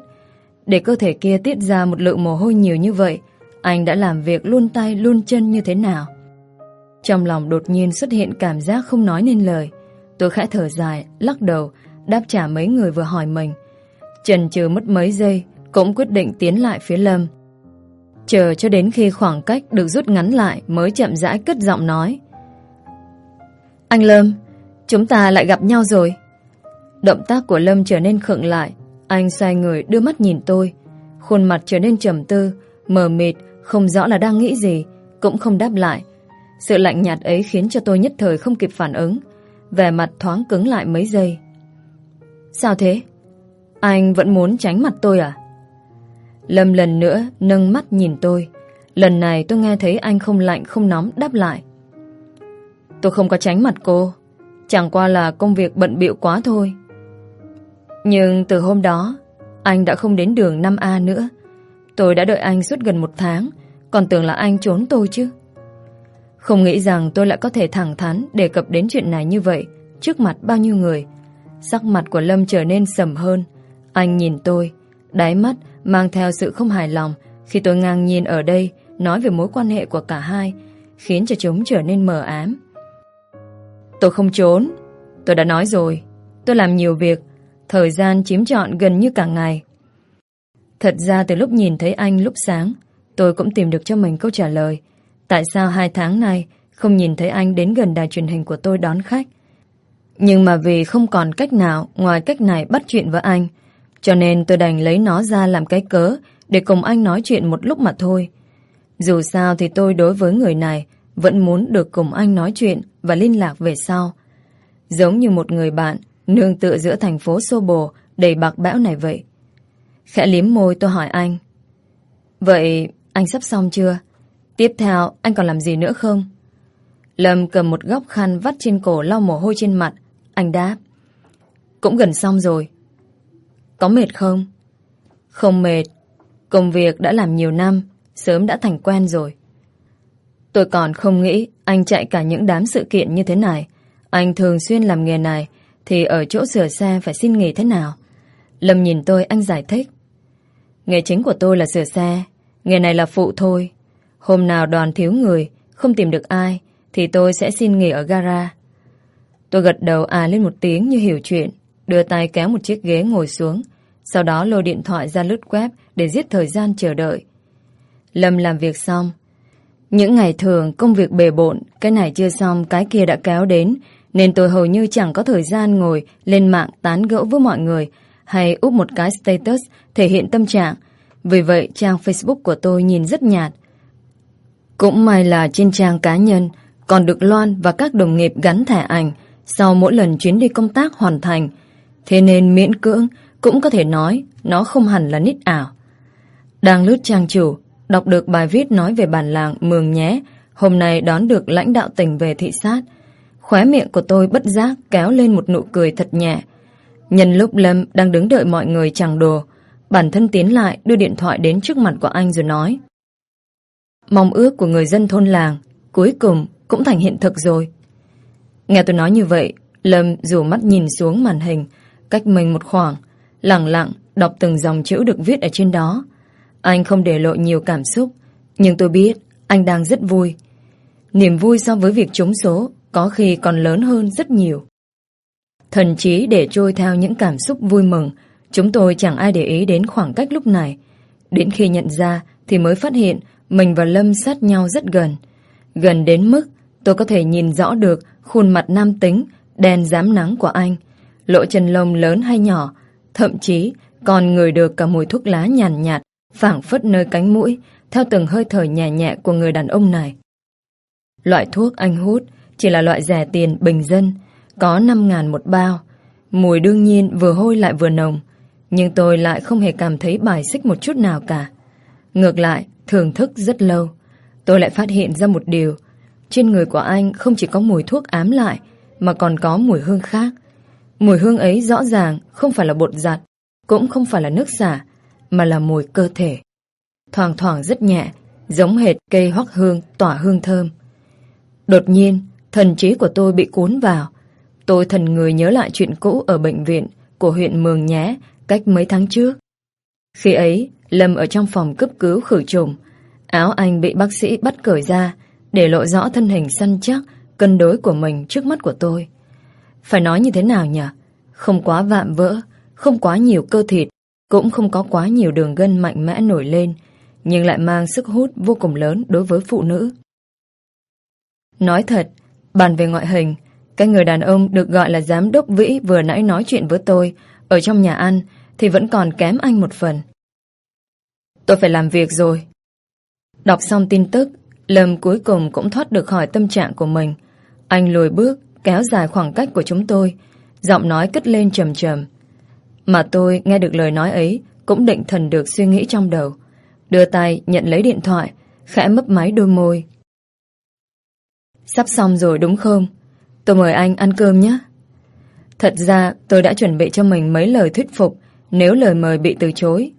Để cơ thể kia tiết ra một lượng mồ hôi nhiều như vậy, anh đã làm việc luôn tay luôn chân như thế nào. Trong lòng đột nhiên xuất hiện cảm giác không nói nên lời. Tôi khẽ thở dài, lắc đầu, đáp trả mấy người vừa hỏi mình. Trần chừ mất mấy giây, cũng quyết định tiến lại phía Lâm. Chờ cho đến khi khoảng cách được rút ngắn lại mới chậm rãi cất giọng nói. Anh Lâm, chúng ta lại gặp nhau rồi. Động tác của Lâm trở nên khựng lại. Anh xoay người đưa mắt nhìn tôi. Khuôn mặt trở nên trầm tư Mờ mịt Không rõ là đang nghĩ gì Cũng không đáp lại Sự lạnh nhạt ấy khiến cho tôi nhất thời không kịp phản ứng Vẻ mặt thoáng cứng lại mấy giây Sao thế? Anh vẫn muốn tránh mặt tôi à? Lâm lần nữa nâng mắt nhìn tôi. Lần này tôi nghe thấy anh không lạnh, không nóng đáp lại. Tôi không có tránh mặt cô. Chẳng qua là công việc bận bịu quá thôi. Nhưng từ hôm đó, Anh đã không đến đường 5A nữa. Tôi đã đợi anh suốt gần một tháng, Còn tưởng là anh trốn tôi chứ. Không nghĩ rằng tôi lại có thể thẳng thắn Đề cập đến chuyện này như vậy Trước mặt bao nhiêu người. Sắc mặt của Lâm trở nên sầm hơn. Anh nhìn tôi, Đáy mắt mang theo sự không hài lòng. Khi tôi ngang nhiên ở đây, Nói về mối quan hệ của cả hai, Khiến cho chúng trở nên mờ ám. Tôi không trốn. Tôi đã nói rồi. Tôi làm nhiều việc. Thời gian chiếm trọn gần như cả ngày. Thật ra từ lúc nhìn thấy anh lúc sáng, Tôi cũng tìm được cho mình câu trả lời. Tại sao hai tháng nay Không nhìn thấy anh đến gần đài truyền hình của tôi đón khách? Nhưng mà vì không còn cách nào Ngoài cách này bắt chuyện với anh cho nên tôi đành lấy nó ra làm cái cớ, Để cùng anh nói chuyện một lúc mà thôi. Dù sao thì tôi đối với người này, Vẫn muốn được cùng anh nói chuyện Và liên lạc về sau. Giống như một người bạn, Nương tựa giữa thành phố xô bồ, Đầy bạc bẽo này vậy. Khẽ liếm môi tôi hỏi anh. Vậy anh sắp xong chưa? Tiếp theo, anh còn làm gì nữa không? Lâm cầm một góc khăn vắt trên cổ lau mồ hôi trên mặt. Anh đáp. Cũng gần xong rồi có mệt không? Không mệt. Công việc đã làm nhiều năm, Sớm đã thành quen rồi. Tôi còn không nghĩ Anh chạy cả những đám sự kiện như thế này. Anh thường xuyên làm nghề này, Thì ở chỗ sửa xe phải xin nghỉ thế nào? Lâm nhìn tôi, anh giải thích. Nghề chính của tôi là sửa xe. Nghề này là phụ thôi. Hôm nào đoàn thiếu người, Không tìm được ai, Thì tôi sẽ xin nghỉ ở gara. Tôi gật đầu à lên một tiếng như hiểu chuyện. Đưa tay kéo một chiếc ghế ngồi xuống Sau đó lôi điện thoại ra lướt web Để giết thời gian chờ đợi Lâm làm việc xong Những ngày thường công việc bề bộn Cái này chưa xong cái kia đã kéo đến Nên tôi hầu như chẳng có thời gian ngồi Lên mạng tán gẫu với mọi người hay úp một cái status thể hiện tâm trạng. Vì vậy, trang Facebook của tôi nhìn rất nhạt. Cũng may là trên trang cá nhân còn được Loan và các đồng nghiệp gắn thẻ ảnh sau mỗi lần chuyến đi công tác hoàn thành. Thế nên miễn cưỡng cũng có thể nói nó không hẳn là nít ảo. Đang lướt trang chủ, đọc được bài viết nói về bản làng Mường Nhé, hôm nay đón được lãnh đạo tỉnh về thị sát. Khóe miệng của tôi bất giác kéo lên một nụ cười thật nhẹ. Nhân lúc Lâm đang đứng đợi mọi người chẳng đồ, bản thân tiến lại đưa điện thoại đến trước mặt của anh rồi nói. Mong ước của người dân thôn làng cuối cùng cũng thành hiện thực rồi. Nghe tôi nói như vậy, Lâm rủ mắt nhìn xuống màn hình, cách mình một khoảng, lặng lặng đọc từng dòng chữ được viết ở trên đó. Anh không để lộ nhiều cảm xúc, nhưng tôi biết anh đang rất vui. Niềm vui so với việc trúng số có khi còn lớn hơn rất nhiều. Thần trí để trôi theo những cảm xúc vui mừng, chúng tôi chẳng ai để ý đến khoảng cách lúc này. Đến khi nhận ra thì mới phát hiện mình và Lâm sát nhau rất gần. Gần đến mức tôi có thể nhìn rõ được khuôn mặt nam tính, đen dám nắng của anh, lỗ chân lông lớn hay nhỏ, thậm chí còn người được cả mùi thuốc lá nhàn nhạt, phảng phất nơi cánh mũi, theo từng hơi thở nhẹ nhẹ của người đàn ông này. Loại thuốc anh hút chỉ là loại rẻ tiền bình dân, có 5 ngàn một bao. Mùi đương nhiên vừa hôi lại vừa nồng, nhưng tôi lại không hề cảm thấy bài xích một chút nào cả. Ngược lại, thưởng thức rất lâu, tôi lại phát hiện ra một điều. Trên người của anh không chỉ có mùi thuốc ám lại, mà còn có mùi hương khác. Mùi hương ấy rõ ràng không phải là bột giặt, cũng không phải là nước xả, mà là mùi cơ thể. Thoảng thoảng rất nhẹ, giống hệt cây hoắc hương tỏa hương thơm. Đột nhiên, thần trí của tôi bị cuốn vào, Tôi thần người nhớ lại chuyện cũ ở bệnh viện của huyện Mường Nhé cách mấy tháng trước. Khi ấy, Lâm ở trong phòng cấp cứu khử trùng. Áo anh bị bác sĩ bắt cởi ra để lộ rõ thân hình săn chắc, cân đối của mình trước mắt của tôi. Phải nói như thế nào nhỉ? Không quá vạm vỡ, không quá nhiều cơ thịt, cũng không có quá nhiều đường gân mạnh mẽ nổi lên, nhưng lại mang sức hút vô cùng lớn đối với phụ nữ. Nói thật, bàn về ngoại hình, cái người đàn ông được gọi là giám đốc Vĩ vừa nãy nói chuyện với tôi ở trong nhà ăn thì vẫn còn kém anh một phần. Tôi phải làm việc rồi. Đọc xong tin tức, Lâm cuối cùng cũng thoát được khỏi tâm trạng của mình. Anh lùi bước, kéo dài khoảng cách của chúng tôi, giọng nói cất lên trầm trầm. Mà tôi nghe được lời nói ấy, cũng định thần được suy nghĩ trong đầu. Đưa tay nhận lấy điện thoại, khẽ mấp máy đôi môi. Sắp xong rồi đúng không? Tôi mời anh ăn cơm nhé. Thật ra tôi đã chuẩn bị cho mình mấy lời thuyết phục nếu lời mời bị từ chối.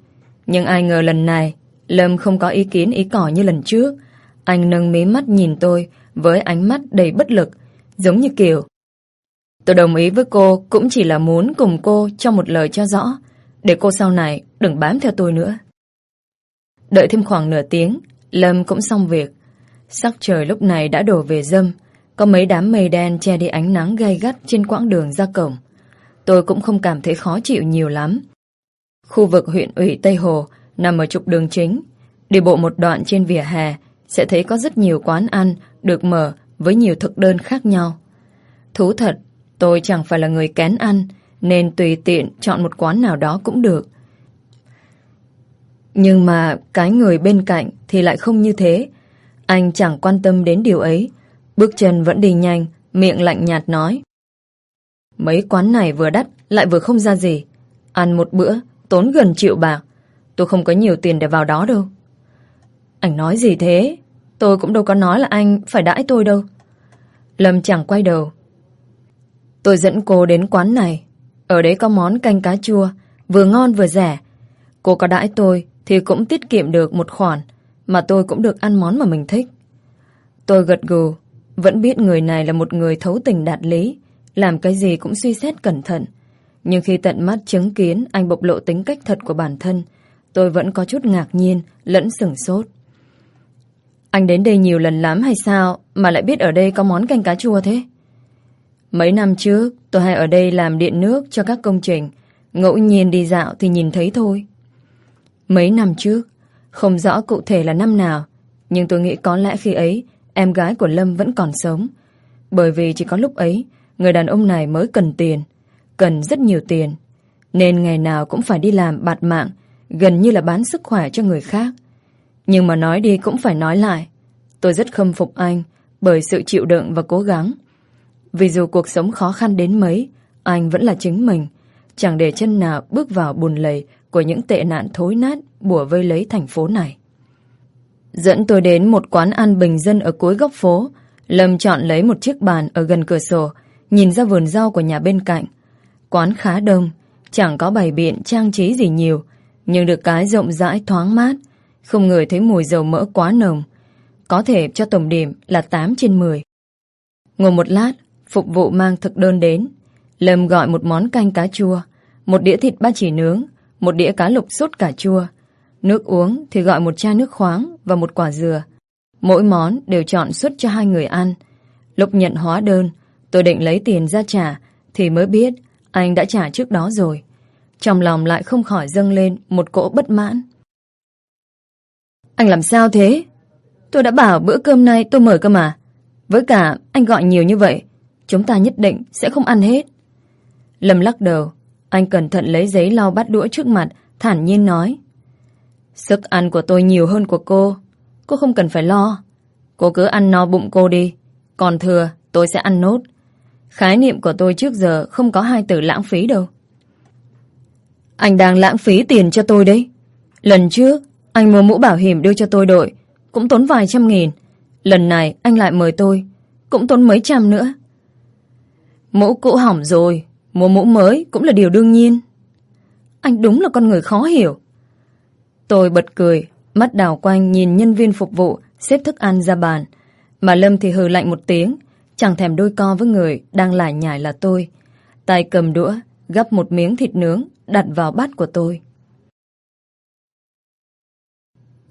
Nhưng ai ngờ lần này Lâm không có ý kiến ý cỏ như lần trước. Anh nâng mí mắt nhìn tôi với ánh mắt đầy bất lực, giống như kiểu Tôi đồng ý với cô cũng chỉ là muốn cùng cô cho một lời cho rõ, để cô sau này đừng bám theo tôi nữa. Đợi thêm khoảng nửa tiếng, Lâm cũng xong việc. Sắc trời lúc này đã đổ về dâm, có mấy đám mây đen che đi ánh nắng gay gắt trên quãng đường ra cổng. Tôi cũng không cảm thấy khó chịu nhiều lắm. Khu vực huyện ủy Tây Hồ nằm ở trục đường chính. Đi bộ một đoạn trên vỉa hè sẽ thấy có rất nhiều quán ăn được mở với nhiều thực đơn khác nhau. Thú thật, tôi chẳng phải là người kén ăn nên tùy tiện chọn một quán nào đó cũng được. Nhưng mà cái người bên cạnh thì lại không như thế. Anh chẳng quan tâm đến điều ấy. Bước chân vẫn đi nhanh, miệng lạnh nhạt nói. Mấy quán này vừa đắt, lại vừa không ra gì. Ăn một bữa, tốn gần triệu bạc. Tôi không có nhiều tiền để vào đó đâu. Anh nói gì thế? Tôi cũng đâu có nói là anh phải đãi tôi đâu. Lâm chẳng quay đầu. Tôi dẫn cô đến quán này. Ở đấy có món canh cá chua, vừa ngon vừa rẻ. Cô có đãi tôi thì cũng tiết kiệm được một khoản, mà tôi cũng được ăn món mà mình thích. Tôi gật gù, vẫn biết người này là một người thấu tình đạt lý, làm cái gì cũng suy xét cẩn thận. Nhưng khi tận mắt chứng kiến anh bộc lộ tính cách thật của bản thân, tôi vẫn có chút ngạc nhiên, lẫn sửng sốt. Anh đến đây nhiều lần lắm hay sao mà lại biết ở đây có món canh cá chua thế? Mấy năm trước, tôi hay ở đây làm điện nước cho các công trình. Ngẫu nhiên đi dạo thì nhìn thấy thôi. Mấy năm trước, không rõ cụ thể là năm nào, nhưng tôi nghĩ có lẽ khi ấy em gái của Lâm vẫn còn sống. Bởi vì chỉ có lúc ấy, người đàn ông này mới cần tiền, cần rất nhiều tiền. Nên ngày nào cũng phải đi làm bạt mạng, gần như là bán sức khỏe cho người khác. Nhưng mà nói đi cũng phải nói lại. Tôi rất khâm phục anh bởi sự chịu đựng và cố gắng. Vì dù cuộc sống khó khăn đến mấy, anh vẫn là chính mình, chẳng để chân nào bước vào bùn lầy của những tệ nạn thối nát bùa vây lấy thành phố này. Dẫn tôi đến một quán ăn bình dân ở cuối góc phố. Lâm chọn lấy một chiếc bàn ở gần cửa sổ, nhìn ra vườn rau của nhà bên cạnh. Quán khá đông, chẳng có bày biện trang trí gì nhiều, nhưng được cái rộng rãi thoáng mát, không ngửi thấy mùi dầu mỡ quá nồng. Có thể cho tổng điểm là 8 trên 10. Ngồi một lát, phục vụ mang thực đơn đến. Lâm gọi một món canh cá chua, một đĩa thịt ba chỉ nướng, một đĩa cá lục sốt cà chua. Nước uống thì gọi một chai nước khoáng và một quả dừa. Mỗi món đều chọn suất cho hai người ăn. Lúc nhận hóa đơn, tôi định lấy tiền ra trả thì mới biết anh đã trả trước đó rồi. Trong lòng lại không khỏi dâng lên một cỗ bất mãn. Anh làm sao thế? Tôi đã bảo bữa cơm nay tôi mời cơ mà. Với cả anh gọi nhiều như vậy, chúng ta nhất định sẽ không ăn hết. Lâm lắc đầu, anh cẩn thận lấy giấy lau bát đũa trước mặt, thản nhiên nói. Sức ăn của tôi nhiều hơn của cô. Cô không cần phải lo. Cô cứ ăn no bụng cô đi. Còn thừa, tôi sẽ ăn nốt. Khái niệm của tôi trước giờ không có hai từ lãng phí đâu. Anh đang lãng phí tiền cho tôi đấy. Lần trước, anh mua mũ bảo hiểm đưa cho tôi đội, cũng tốn vài trăm nghìn. Lần này anh lại mời tôi, cũng tốn mấy trăm nữa. Mũ cũ hỏng rồi, mua mũ mới cũng là điều đương nhiên. Anh đúng là con người khó hiểu. Tôi bật cười, mắt đảo quanh nhìn nhân viên phục vụ xếp thức ăn ra bàn. Mà Lâm thì hừ lạnh một tiếng, chẳng thèm đôi co với người đang lải nhải là tôi. Tay cầm đũa, gắp một miếng thịt nướng, đặt vào bát của tôi.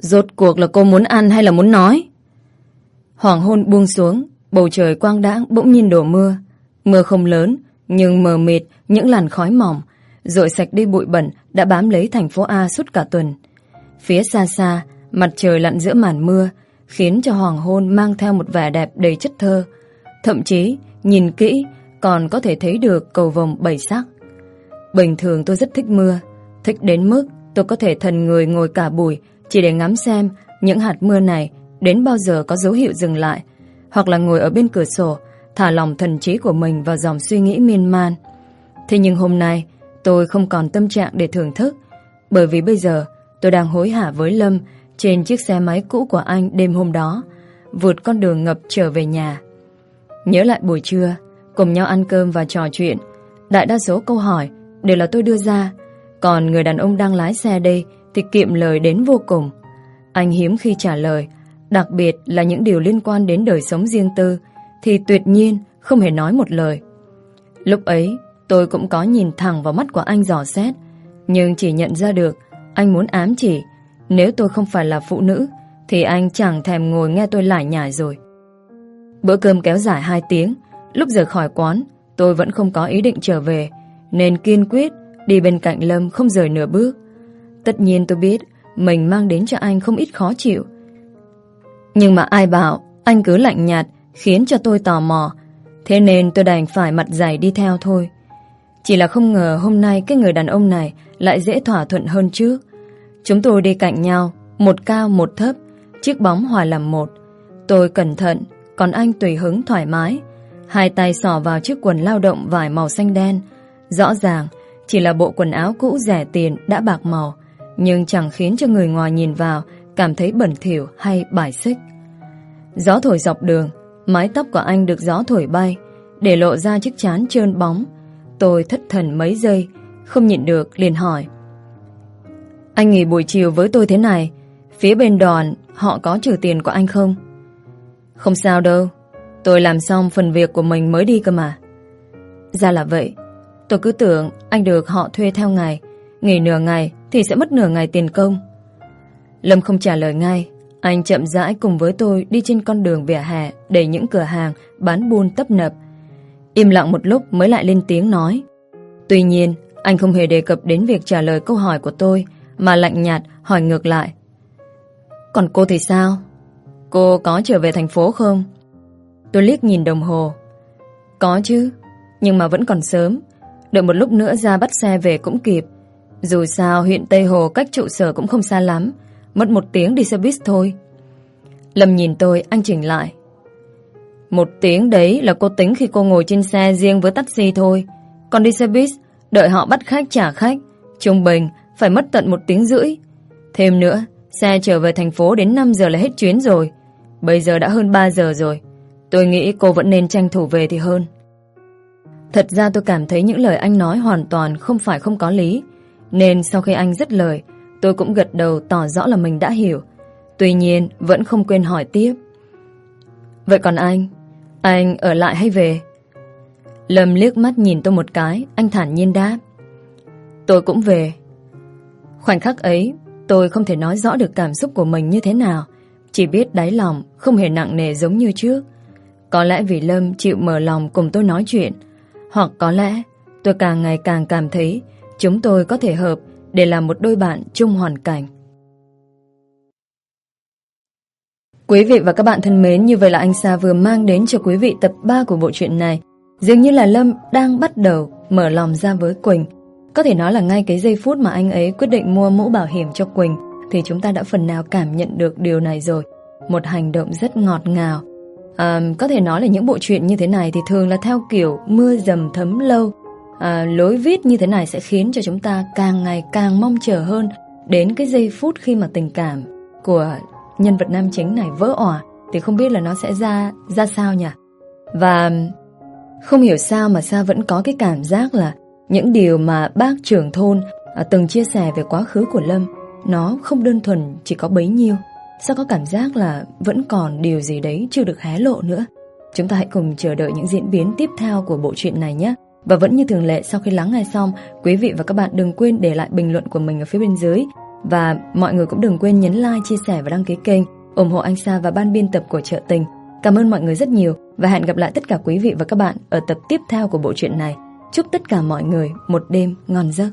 Rốt cuộc là cô muốn ăn hay là muốn nói? Hoàng hôn buông xuống, bầu trời quang đãng bỗng nhiên đổ mưa. Mưa không lớn, nhưng mờ mịt những làn khói mỏng, rồi sạch đi bụi bẩn đã bám lấy thành phố A suốt cả tuần. Phía xa xa, mặt trời lặn giữa màn mưa, khiến cho hoàng hôn mang theo một vẻ đẹp đầy chất thơ. Thậm chí, nhìn kỹ, còn có thể thấy được cầu vồng bảy sắc. Bình thường tôi rất thích mưa, thích đến mức tôi có thể thần người ngồi cả buổi chỉ để ngắm xem những hạt mưa này đến bao giờ có dấu hiệu dừng lại, hoặc là ngồi ở bên cửa sổ, thả lòng thần trí của mình vào dòng suy nghĩ miên man. Thế nhưng hôm nay, tôi không còn tâm trạng để thưởng thức, bởi vì bây giờ tôi đang hối hả với Lâm trên chiếc xe máy cũ của anh đêm hôm đó, vượt con đường ngập trở về nhà. Nhớ lại buổi trưa, cùng nhau ăn cơm và trò chuyện, đại đa số câu hỏi đều là tôi đưa ra, còn người đàn ông đang lái xe đây thì kiệm lời đến vô cùng. Anh hiếm khi trả lời, đặc biệt là những điều liên quan đến đời sống riêng tư, thì tuyệt nhiên không hề nói một lời. Lúc ấy, tôi cũng có nhìn thẳng vào mắt của anh dò xét, nhưng chỉ nhận ra được anh muốn ám chỉ nếu tôi không phải là phụ nữ thì anh chẳng thèm ngồi nghe tôi lải nhải rồi. Bữa cơm kéo dài 2 tiếng, lúc rời khỏi quán, tôi vẫn không có ý định trở về, nên kiên quyết đi bên cạnh Lâm không rời nửa bước. Tất nhiên tôi biết mình mang đến cho anh không ít khó chịu. Nhưng mà ai bảo anh cứ lạnh nhạt khiến cho tôi tò mò. Thế nên tôi đành phải mặt dày đi theo thôi. Chỉ là không ngờ hôm nay cái người đàn ông này lại dễ thỏa thuận hơn trước. Chúng tôi đi cạnh nhau, một cao một thấp, chiếc bóng hòa làm một. Tôi cẩn thận, còn anh tùy hứng thoải mái. Hai tay sò vào chiếc quần lao động vải màu xanh đen. Rõ ràng, chỉ là bộ quần áo cũ rẻ tiền đã bạc màu, nhưng chẳng khiến cho người ngoài nhìn vào cảm thấy bẩn thỉu hay bài xích. Gió thổi dọc đường, mái tóc của anh được gió thổi bay, để lộ ra chiếc chán trơn bóng. Tôi thất thần mấy giây, không nhịn được liền hỏi. Anh nghỉ buổi chiều với tôi thế này, phía bên đoàn họ có trừ tiền của anh không? Không sao đâu, tôi làm xong phần việc của mình mới đi cơ mà. Ra là vậy, tôi cứ tưởng anh được họ thuê theo ngày, nghỉ nửa ngày thì sẽ mất nửa ngày tiền công. Lâm không trả lời ngay, anh chậm rãi cùng với tôi đi trên con đường vỉa hè đầy những cửa hàng bán buôn tấp nập. Im lặng một lúc mới lại lên tiếng nói. Tuy nhiên, anh không hề đề cập đến việc trả lời câu hỏi của tôi mà lạnh nhạt hỏi ngược lại. Còn cô thì sao? Cô có trở về thành phố không? Tôi liếc nhìn đồng hồ. Có chứ, nhưng mà vẫn còn sớm. Đợi một lúc nữa ra bắt xe về cũng kịp. Dù sao huyện Tây Hồ cách trụ sở cũng không xa lắm. Mất một tiếng đi xe buýt thôi. Lâm nhìn tôi, anh chỉnh lại. Một tiếng đấy là cô tính khi cô ngồi trên xe riêng với taxi thôi. Còn đi xe buýt, đợi họ bắt khách trả khách. Trung bình, phải mất tận một tiếng rưỡi. Thêm nữa, xe trở về thành phố đến 5 giờ là hết chuyến rồi. Bây giờ đã hơn 3 giờ rồi. Tôi nghĩ cô vẫn nên tranh thủ về thì hơn. Thật ra tôi cảm thấy những lời anh nói hoàn toàn không phải không có lý. Nên sau khi anh dứt lời, tôi cũng gật đầu tỏ rõ là mình đã hiểu. Tuy nhiên, vẫn không quên hỏi tiếp. Vậy còn anh? Anh ở lại hay về? Lâm liếc mắt nhìn tôi một cái, anh thản nhiên đáp. Tôi cũng về. Khoảnh khắc ấy, tôi không thể nói rõ được cảm xúc của mình như thế nào. Chỉ biết đáy lòng không hề nặng nề giống như trước. Có lẽ vì Lâm chịu mở lòng cùng tôi nói chuyện. Hoặc có lẽ tôi càng ngày càng cảm thấy chúng tôi có thể hợp để làm một đôi bạn chung hoàn cảnh. Quý vị và các bạn thân mến, như vậy là anh Sa vừa mang đến cho quý vị tập 3 của bộ truyện này. Dường như là Lâm đang bắt đầu mở lòng ra với Quỳnh. Có thể nói là ngay cái giây phút mà anh ấy quyết định mua mũ bảo hiểm cho Quỳnh thì chúng ta đã phần nào cảm nhận được điều này rồi. Một hành động rất ngọt ngào. À, có thể nói là những bộ truyện như thế này thì thường là theo kiểu mưa dầm thấm lâu. À, lối viết như thế này sẽ khiến cho chúng ta càng ngày càng mong chờ hơn đến cái giây phút khi mà tình cảm của nhân vật nam chính này vỡ òa thì không biết là nó sẽ ra ra sao nhỉ? Và không hiểu sao mà Sa vẫn có cái cảm giác là những điều mà bác trưởng thôn à, từng chia sẻ về quá khứ của Lâm nó không đơn thuần chỉ có bấy nhiêu. Sao có cảm giác là vẫn còn điều gì đấy chưa được hé lộ nữa. Chúng ta hãy cùng chờ đợi những diễn biến tiếp theo của bộ truyện này nhé. Và vẫn như thường lệ sau khi lắng nghe xong, quý vị và các bạn đừng quên để lại bình luận của mình ở phía bên dưới. Và mọi người cũng đừng quên nhấn like, chia sẻ và đăng ký kênh, ủng hộ anh Sa và ban biên tập của Trợ Tình. Cảm ơn mọi người rất nhiều và hẹn gặp lại tất cả quý vị và các bạn ở tập tiếp theo của bộ truyện này. Chúc tất cả mọi người một đêm ngon giấc.